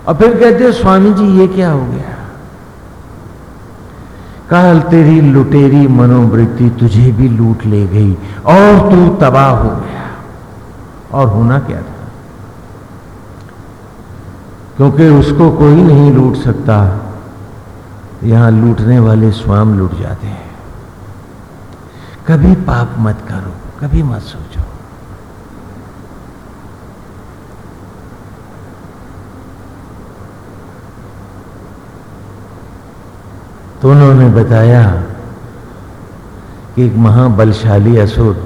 A: और फिर कहते स्वामी जी ये क्या हो गया? काल तेरी लुटेरी मनोवृत्ति तुझे भी लूट ले गई और तू तबाह हो गया। और होना क्या था? क्योंकि उसको कोई नहीं लूट सकता। यहाँ लूटने वाले स्वयं लूट जाते हैं। कभी पाप मत करो, कभी मत सोचो। तो उन्होंने बताया कि एक महाबलशाली असुर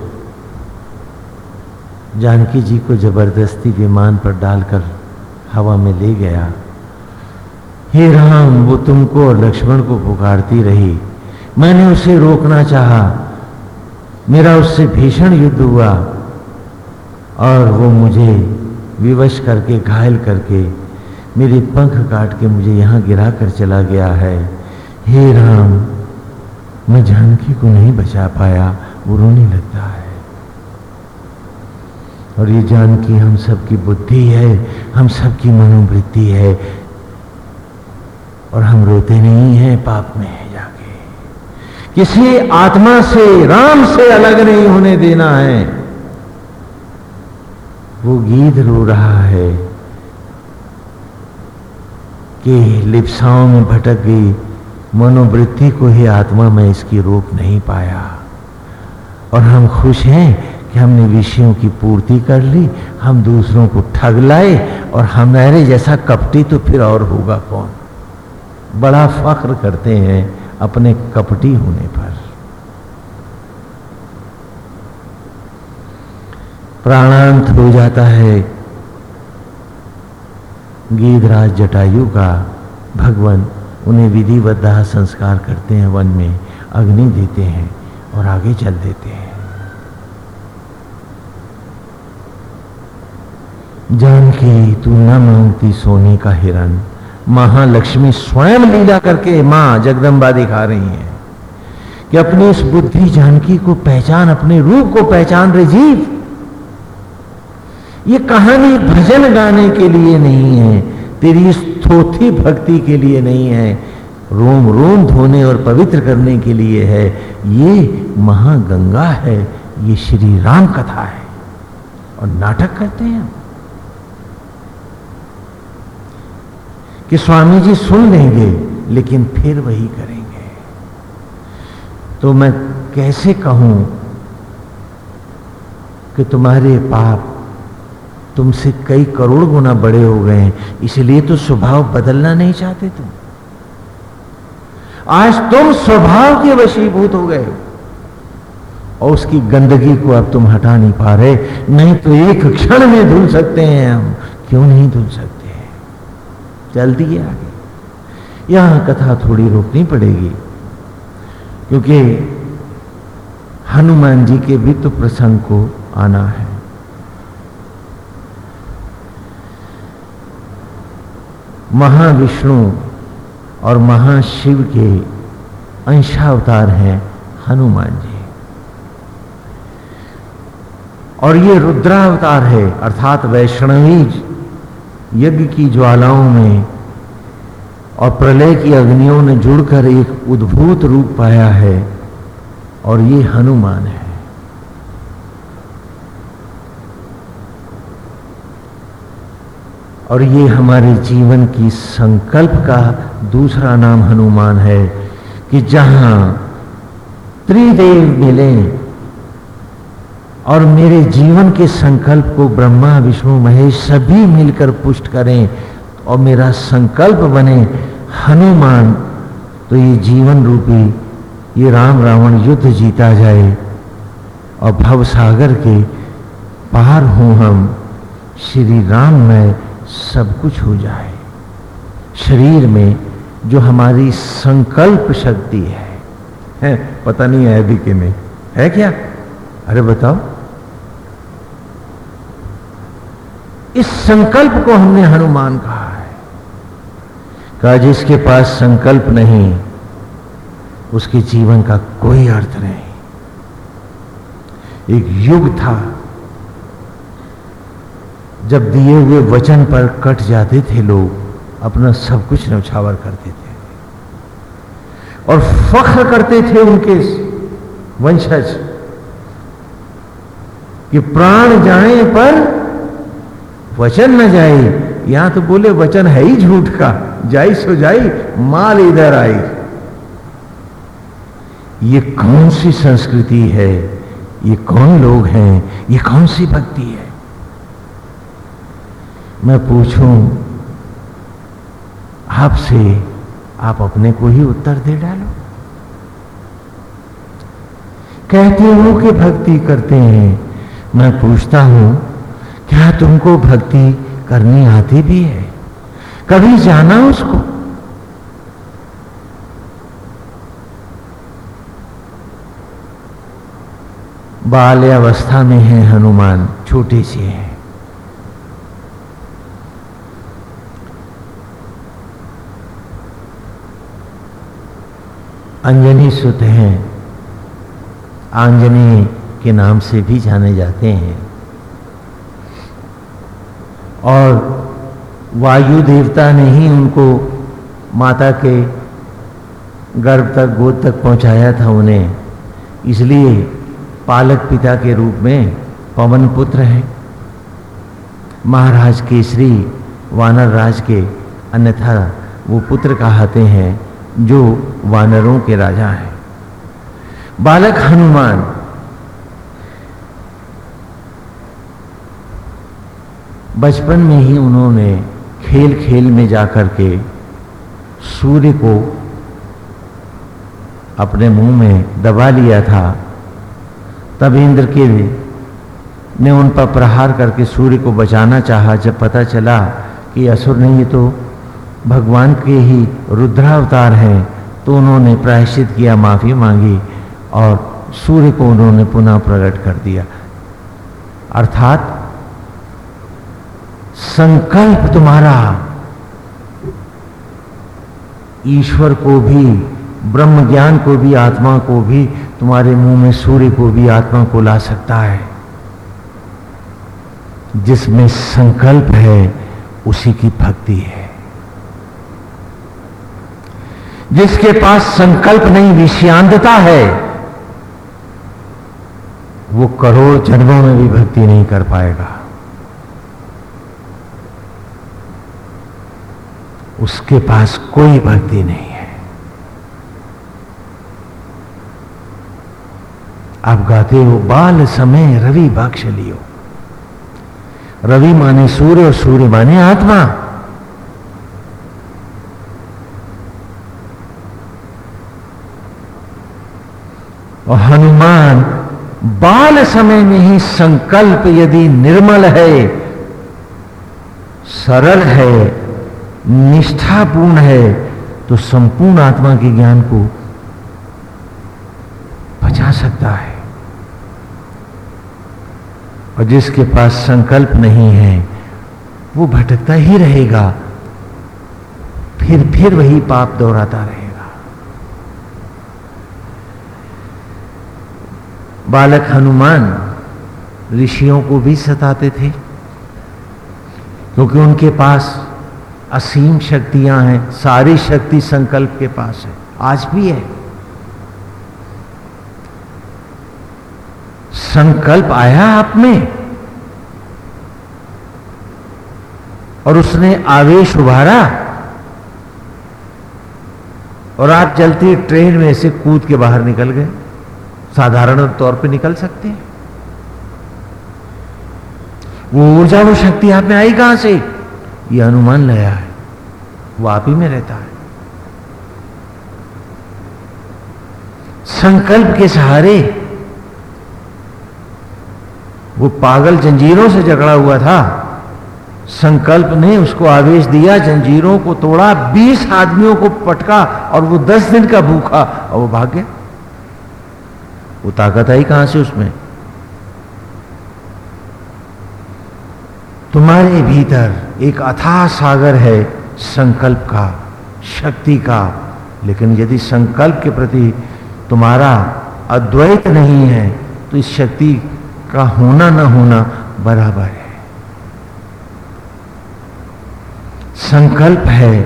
A: जानकी जी को ज़बरदस्ती विमान पर डालकर हवा में ले गया। हे राम, वो तुमको और लक्ष्मण को पुकारती रही। मैंने उसे रोकना चाहा। मेरा उससे भीषण युद्ध हुआ और वो मुझे विवश करके, घायल करके मेरे पंख काट के मुझे यहाँ गिरा कर चला गया है। हे राम, मैं जानकी को नहीं बचा पाया, वो रोने लगता है। और ये जानकी हम सबकी बुद्धि है, हम सबकी मनोवृत्ति है, और हम रोते नहीं हैं पाप में है जाके। किसी आत्मा से, राम से अलग नहीं होने देना है। वो गीत रो रहा है, कि लिप्साओं में भटक गई मनोवृत्ति को ही आत्मा में इसकी रोक नहीं पाया। और हम खुश हैं कि हमने विषयों की पूर्ति कर ली, हम दूसरों को ठग लाए और हमारे जैसा कपटी तो फिर और होगा कौन? बड़ा फख्र करते हैं अपने कपटी होने पर। प्राणांत हो जाता है। गीधराज जटायु का भगवान उन्हें विधिवत संस्कार करते हैं, वन में अग्नि देते हैं और आगे चल देते हैं। जानकी, तू न मांगती सोने का हिरण। महालक्ष्मी स्वयं लीला करके माँ जगदम्बा दिखा रही है कि अपनी इस बुद्धि जानकी को पहचान, अपने रूप को पहचान रहे जीव। ये कहानी भजन गाने के लिए नहीं है तेरी थोथी भक्ति के लिए नहीं है, रोम रोम धोने और पवित्र करने के लिए है। ये महागंगा है, ये श्री राम कथा है। और नाटक करते हैं कि स्वामी जी सुन लेंगे, लेकिन फिर वही करेंगे। तो मैं कैसे कहूँ कि तुम्हारे पाप तुमसे कई करोड़ गुना बड़े हो गए हैं, इसलिए तो स्वभाव बदलना नहीं चाहते तुम। आज तुम स्वभाव के वशीभूत हो गए हो, और उसकी गंदगी को अब तुम हटा नहीं पा रहे। नहीं तो एक क्षण में धुल सकते हैं हम, क्यों नहीं धुल सकते हैं? जल्दी है आगे। यहाँ कथा थोड़ी रोकनी पड़ेगी, क्योंकि हनुमान जी के भी तो प्रसंग को आना है। महाविष्णु और महाशिव के अंशावतार हैं हनुमान जी। और ये रुद्रावतार है, अर्थात वैष्णवी यज्ञ की ज्वालाओं में और प्रलय की अग्नियों ने जुड़कर एक उद्भूत रूप पाया है और ये हनुमान है। और ये हमारे जीवन की संकल्प का दूसरा नाम हनुमान है कि जहाँ त्रिदेव मिले और मेरे जीवन के संकल्प को ब्रह्मा, विष्णु, महेश सभी मिलकर पुष्ट करें और मेरा संकल्प बने हनुमान तो ये जीवन रूपी, ये राम रावण युद्ध जीता जाए और भव सागर के पार हूँ हम। श्री राम में सब कुछ हो जाए। शरीर में जो हमारी संकल्प शक्ति है, है पता नहीं है अभी कि नहीं है क्या? अरे बताओ। इस संकल्प को हमने हनुमान कहा है। कहा जिसके पास संकल्प नहीं उसके जीवन का कोई अर्थ नहीं। एक युग था। जब दिए हुए वचन पर कट जाते थे लोग, अपना सब कुछ नौछावर करते थे। और फख्र करते थे उनके वंशज कि प्राण जाए पर वचन न जाए। यहाँ तो बोले, वचन है ही झूठ का। जाई सो जाई, माल इधर आई ये कौन सी संस्कृति है? ये कौन लोग हैं? ये कौन सी भक्ति है? मैं पूछूँ, आपसे आप अपने को ही उत्तर दे डालो। कहते हो कि भक्ति करते हैं। मैं पूछता हूँ, क्या तुमको भक्ति करनी आती भी है? कभी जाना उसको? बाल्यावस्था में है हनुमान, छोटे से हैं। अंजनी सुत हैं। आंजनी के नाम से भी जाने जाते हैं। और वायु देवता ने ही उनको माता के गर्भ तक, गोद तक पहुँचाया था उन्हें। इसलिए पालक पिता के रूप में पवन पुत्र हैं। महाराज केसरी, वानर राज के अन्यथा वो पुत्र कहते हैं। जो वानरों के राजा हैं। बालक हनुमान। बचपन में ही उन्होंने खेल खेल में जाकर के सूर्य को अपने मुँह में दबा लिया था। तब इंद्र के ने उन पर प्रहार करके सूर्य को बचाना चाहा, जब पता चला कि असुर नहीं तो भगवान के ही रुद्रावतार हैं तो उन्होंने प्रायश्चित किया, माफ़ी मांगी और सूर्य को उन्होंने पुनः प्रकट कर दिया। अर्थात संकल्प तुम्हारा, ईश्वर को भी ब्रह्म ज्ञान को भी, आत्मा को भी, तुम्हारे मुँह में सूर्य को भी, आत्मा को ला सकता है। जिसमें संकल्प है, उसी की भक्ति है। जिसके पास संकल्प नहीं, विषयांतता है, वो करोड़ जन्मों में भी भक्ति नहीं कर पाएगा। उसके पास कोई भक्ति नहीं है। आप गाते हो, बाल समय रवि बख्श लियो। रवि माने सूर्य और सूर्य माने आत्मा। और हनुमान, बाल समय में ही संकल्प यदि निर्मल है, सरल है, निष्ठापूर्ण है तो संपूर्ण आत्मा के ज्ञान को बचा सकता है। और जिसके पास संकल्प नहीं है, वो भटकता ही रहेगा फिर फिर वही पाप दोहराता रहेगा। बालक हनुमान ऋषियों को भी सताते थे, क्योंकि उनके पास असीम शक्तियाँ हैं, सारी शक्ति संकल्प के पास है, आज भी है। संकल्प आया आप में? और उसने आवेश उभारा, और आप चलती ट्रेन में से कूद के बाहर निकल गए। साधारण तौर पे निकल सकते हैं। वो ऊर्जा, वो शक्ति आप में आई कहाँ से? ये अनुमान लाया है। वो आप ही में रहता है। संकल्प के सहारे वो पागल जंजीरों से झगड़ा हुआ था। संकल्प ने उसको आवेश दिया, जंजीरों को तोड़ा, बीस आदमियों को पटका और वो दस दिन का भूखा और वो भाग गया। वो ताकत आई कहाँ से उसमें? तुम्हारे भीतर एक अथाह सागर है संकल्प का, शक्ति का, लेकिन यदि संकल्प के प्रति तुम्हारा अद्वैत नहीं है तो इस शक्ति का होना ना होना बराबर है। संकल्प है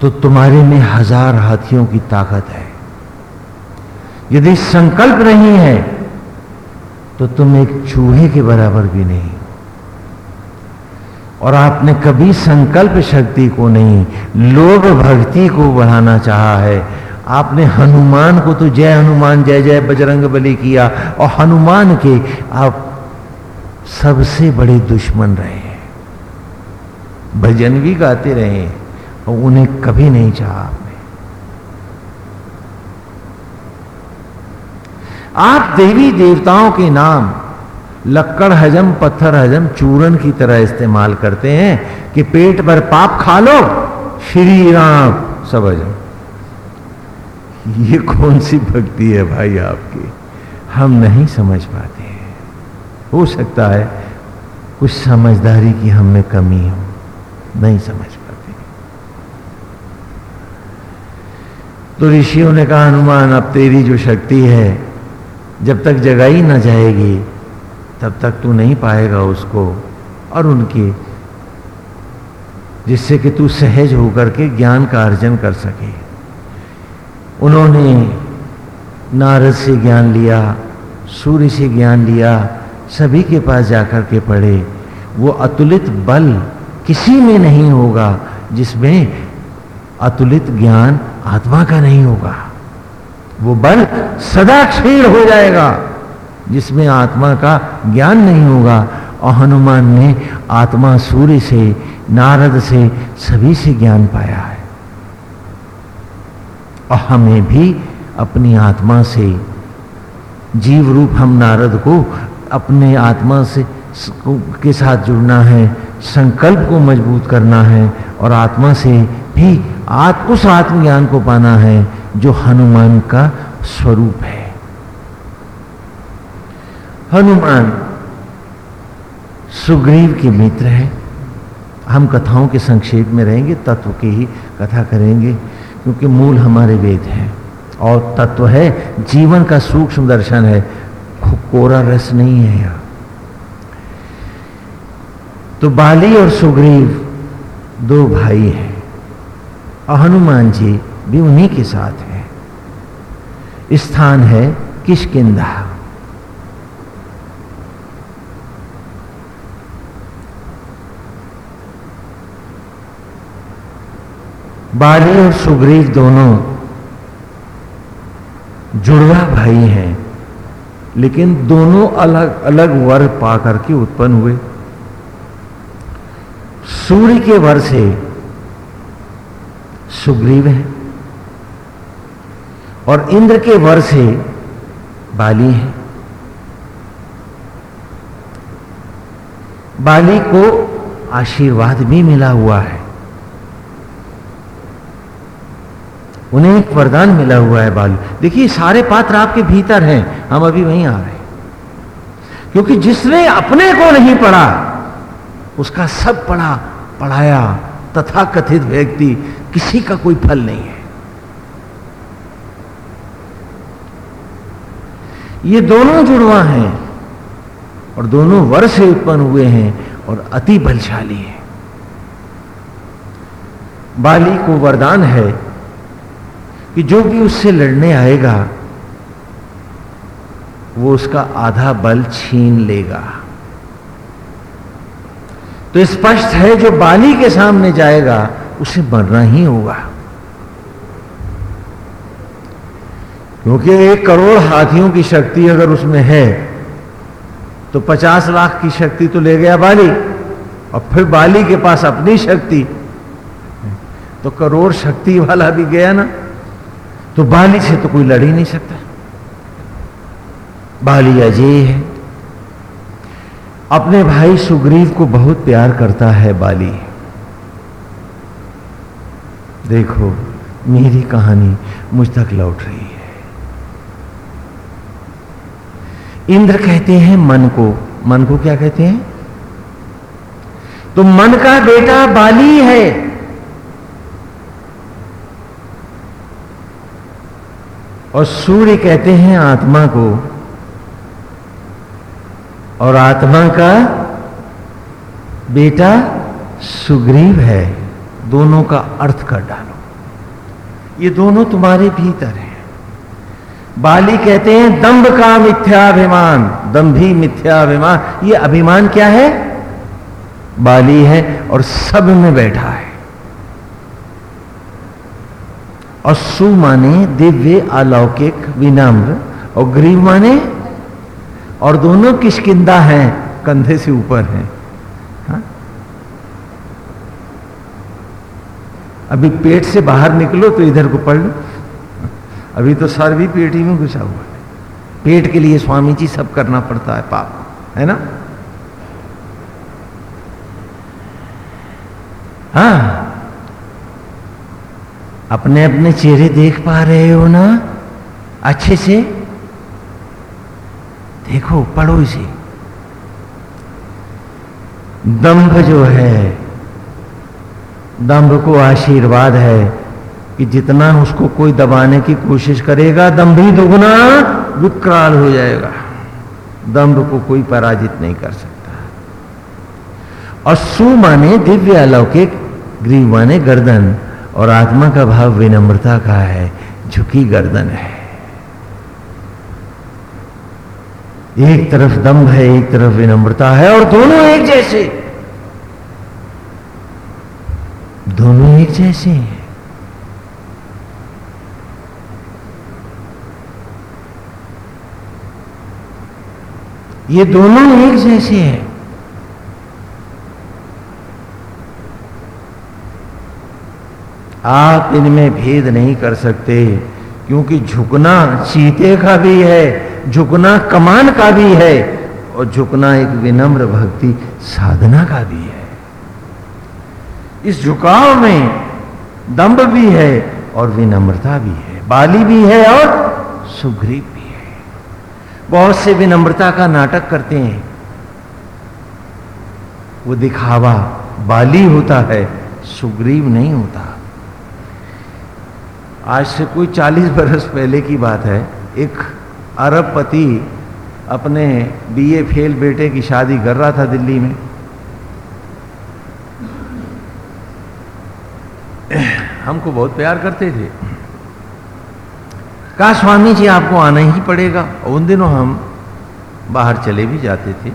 A: तो तुम्हारे में हज़ार हाथियों की ताकत है। यदि संकल्प नहीं है तो तुम एक चूहे के बराबर भी नहीं और आपने कभी संकल्प शक्ति को नहीं, लोभ भक्ति को बढ़ाना चाहा है। आपने हनुमान को तो जय हनुमान, जय जय बजरंग बली किया, और हनुमान के आप सबसे बड़े दुश्मन रहे भजन भी गाते रहे और उन्हें कभी नहीं चाहा। आप देवी देवताओं के नाम लक्कड़ हजम, पत्थर हजम, चूरन की तरह इस्तेमाल करते हैं कि पेट भर पाप खा लो, श्री राम, सब हजम। ये कौन सी भक्ति है भाई आपकी? हम नहीं समझ पाते हैं। हो सकता है कुछ समझदारी की हम में कमी हो, नहीं समझ पाते। तो ऋषियों ने कहा, हनुमान, अब तेरी जो शक्ति है जब तक जगाई ना जाएगी, तब तक तू नहीं पाएगा उसको और उनके, जिससे कि तू सहज होकर के ज्ञान का अर्जन कर सके। उन्होंने नारद से ज्ञान लिया, सूर्य से ज्ञान लिया, सभी के पास जाकर के पढ़े। वो अतुलित बल किसी में नहीं होगा जिसमें अतुलित ज्ञान आत्मा का नहीं होगा। वो बल सदा क्षीण हो जाएगा जिसमें आत्मा का ज्ञान नहीं होगा। और हनुमान ने आत्मा सूर्य से नारद से सभी से ज्ञान पाया है। और हमें भी अपनी आत्मा से जीव रूप हम नारद को अपने आत्मा से के साथ जुड़ना है संकल्प को मज़बूत करना है और आत्मा से भी आत, उस आत्मज्ञान को पाना है जो हनुमान का स्वरूप है। हनुमान सुग्रीव के मित्र है। हम कथाओं के संक्षेप में रहेंगे, तत्व की ही कथा करेंगे, क्योंकि मूल हमारे वेद है। और तत्व है, जीवन का सूक्ष्म दर्शन है। कोरा रस नहीं है यहाँ। तो बाली और सुग्रीव दो भाई हैं। और हनुमान जी भी उन्हीं के साथ है। स्थान है किशकिंदा बाली और सुग्रीव दोनों जुड़वा भाई हैं, लेकिन दोनों अलग अलग वर पा करके उत्पन्न हुए। सूर्य के वर से सुग्रीव है। और इंद्र के वर से बाली है। बाली को आशीर्वाद भी मिला हुआ है। उन्हें एक वरदान मिला हुआ है बालू। देखिए, सारे पात्र आपके भीतर हैं। हम अभी वहीं आ रहे हैं। क्योंकि जिसने अपने को नहीं पढ़ा, उसका सब पढ़ा, पढ़ाया तथा कथित व्यक्ति किसी का कोई फल नहीं है। ये दोनों जुड़वा हैं और दोनों वर से उत्पन्न हुए हैं और अति बलशाली हैं। बाली को वरदान है कि जो भी उससे लड़ने आएगा, वो उसका आधा बल छीन लेगा। तो स्पष्ट है, जो बाली के सामने जाएगा, उसे मरना ही होगा। क्योंकि एक करोड़ हाथियों की शक्ति अगर उसमें है तो पचास लाख की शक्ति तो ले गया बाली, और फिर बाली के पास अपनी शक्ति तो करोड़ शक्ति वाला भी गया ना तो बाली से तो कोई लड़ ही नहीं सकता। बाली अजय है। अपने भाई सुग्रीव को बहुत प्यार करता है बाली। देखो, मेरी कहानी मुझ तक लौट रही है। इंद्र कहते हैं मन को। मन को क्या कहते हैं? तो मन का बेटा बाली है। और सूर्य कहते हैं आत्मा को। और आत्मा का बेटा सुग्रीव है। दोनों का अर्थ कर डालो। ये दोनों तुम्हारे भीतर हैं। बाली कहते हैं, दंभ का मिथ्याभिमान, दंभी मिथ्याभिमान, ये अभिमान क्या है? बाली है और सब में बैठा है। और सु माने दिव्य, अलौकिक, विनम्र, और ग्रीव माने, और दोनों किसकिंदा हैं, कंधे से ऊपर हैं। हाँ? अभी पेट से बाहर निकलो तो इधर को पढ़ लो। अभी तो सर भी पेट ही में घुसा हुआ है। पेट के लिए स्वामी जी सब करना पड़ता है पाप, है ना? हाँ। अपने अपने चेहरे देख पा रहे हो ना? अच्छे से? देखो, पढ़ो इसे। दंभ जो है दंभ को आशीर्वाद है। कि जितना उसको कोई दबाने की कोशिश करेगा दंभी दुगना विकराल हो जाएगा। दंभ को कोई पराजित नहीं कर सकता। और सु माने दिव्य अलौकिक, ग्रीव माने गर्दन, और आत्मा का भाव विनम्रता का है, झुकी गर्दन है। एक तरफ़ दम्भ है, एक तरफ़ विनम्रता है, और दोनों एक जैसे। दोनों एक जैसे हैं। ये दोनों एक जैसे हैं। आप इनमें भेद नहीं कर सकते, क्योंकि झुकना चीते का भी है, झुकना कमान का भी है, और झुकना एक विनम्र भक्ति साधना का भी है। इस झुकाव में दम्भ भी है और विनम्रता भी है, बाली भी है और सुग्रीव बहुत से विनम्रता का नाटक करते हैं। वो दिखावा बाली होता है, सुग्रीव नहीं होता। आज से कोई चालीस बरस पहले की बात है, एक अरब पति अपने बीए फेल बेटे की शादी कर रहा था दिल्ली में। हमको बहुत प्यार करते थे। कहा, स्वामी जी, आपको आना ही पड़ेगा। उन दिनों हम बाहर चले भी जाते थे।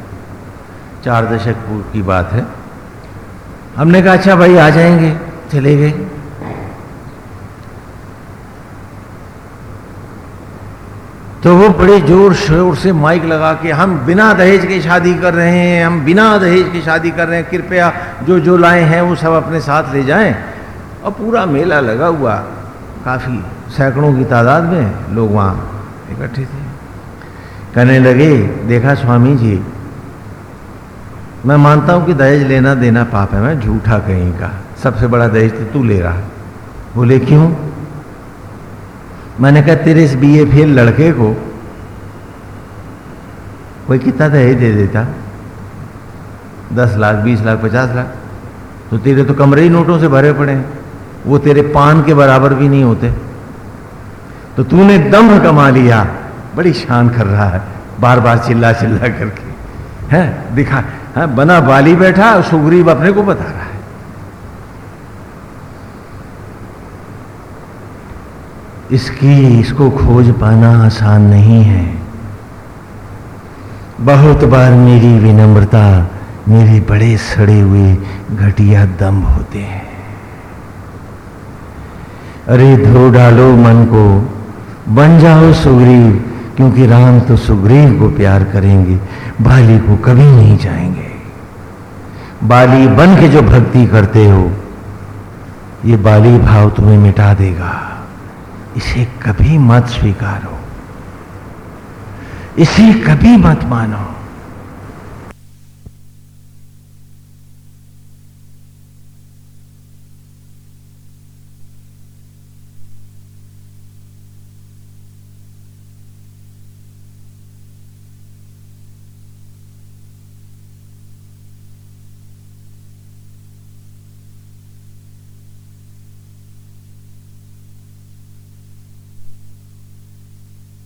A: चार दशक पूर्व की बात है। हमने कहा अच्छा भाई, आ जाएँगे। चले गए। तो वो बड़े ज़ोर शोर से माइक लगा के, हम बिना दहेज के शादी कर रहे हैं, हम बिना दहेज की शादी कर रहे हैं, कृपया जो जो लाए हैं, वो सब अपने साथ ले जाएँ। और पूरा मेला लगा हुआ काफ़ी। सैकड़ों की तादाद में लोग वहाँ इकट्ठे थे। कहने लगे, देखा स्वामी जी, मैं मानता हूँ कि दहेज लेना देना पाप है, मैं झूठा कहीं का। सबसे बड़ा दहेज तो तू ले रहा बोले, क्यों? मैंने कहा, तेरे इस बी ए फेल लड़के को कोई कितना दहेज दे देता? दस लाख, बीस लाख, पचास लाख? तो तेरे तो कमरे ही नोटों से भरे पड़े हैं। वो तेरे पान के बराबर भी नहीं होते। तो तूने दम कमा लिया। बड़ी शान कर रहा है। बार बार चिल्ला चिल्ला करके। है, दिखा, है, बना बाली बैठा सुग्रीव अपने को बता रहा है। इसकी, इसको खोज पाना आसान नहीं है। बहुत बार मेरी विनम्रता, मेरे बड़े सड़े हुए घटिया दम होते हैं। अरे धो डालो मन को। बन जाओ सुग्रीव, क्योंकि राम तो सुग्रीव को प्यार करेंगे, बाली को कभी नहीं जाएँगे। बाली बन के जो भक्ति करते हो, ये बाली भाव तुम्हें मिटा देगा। इसे कभी मत स्वीकारो। इसे कभी मत मानो।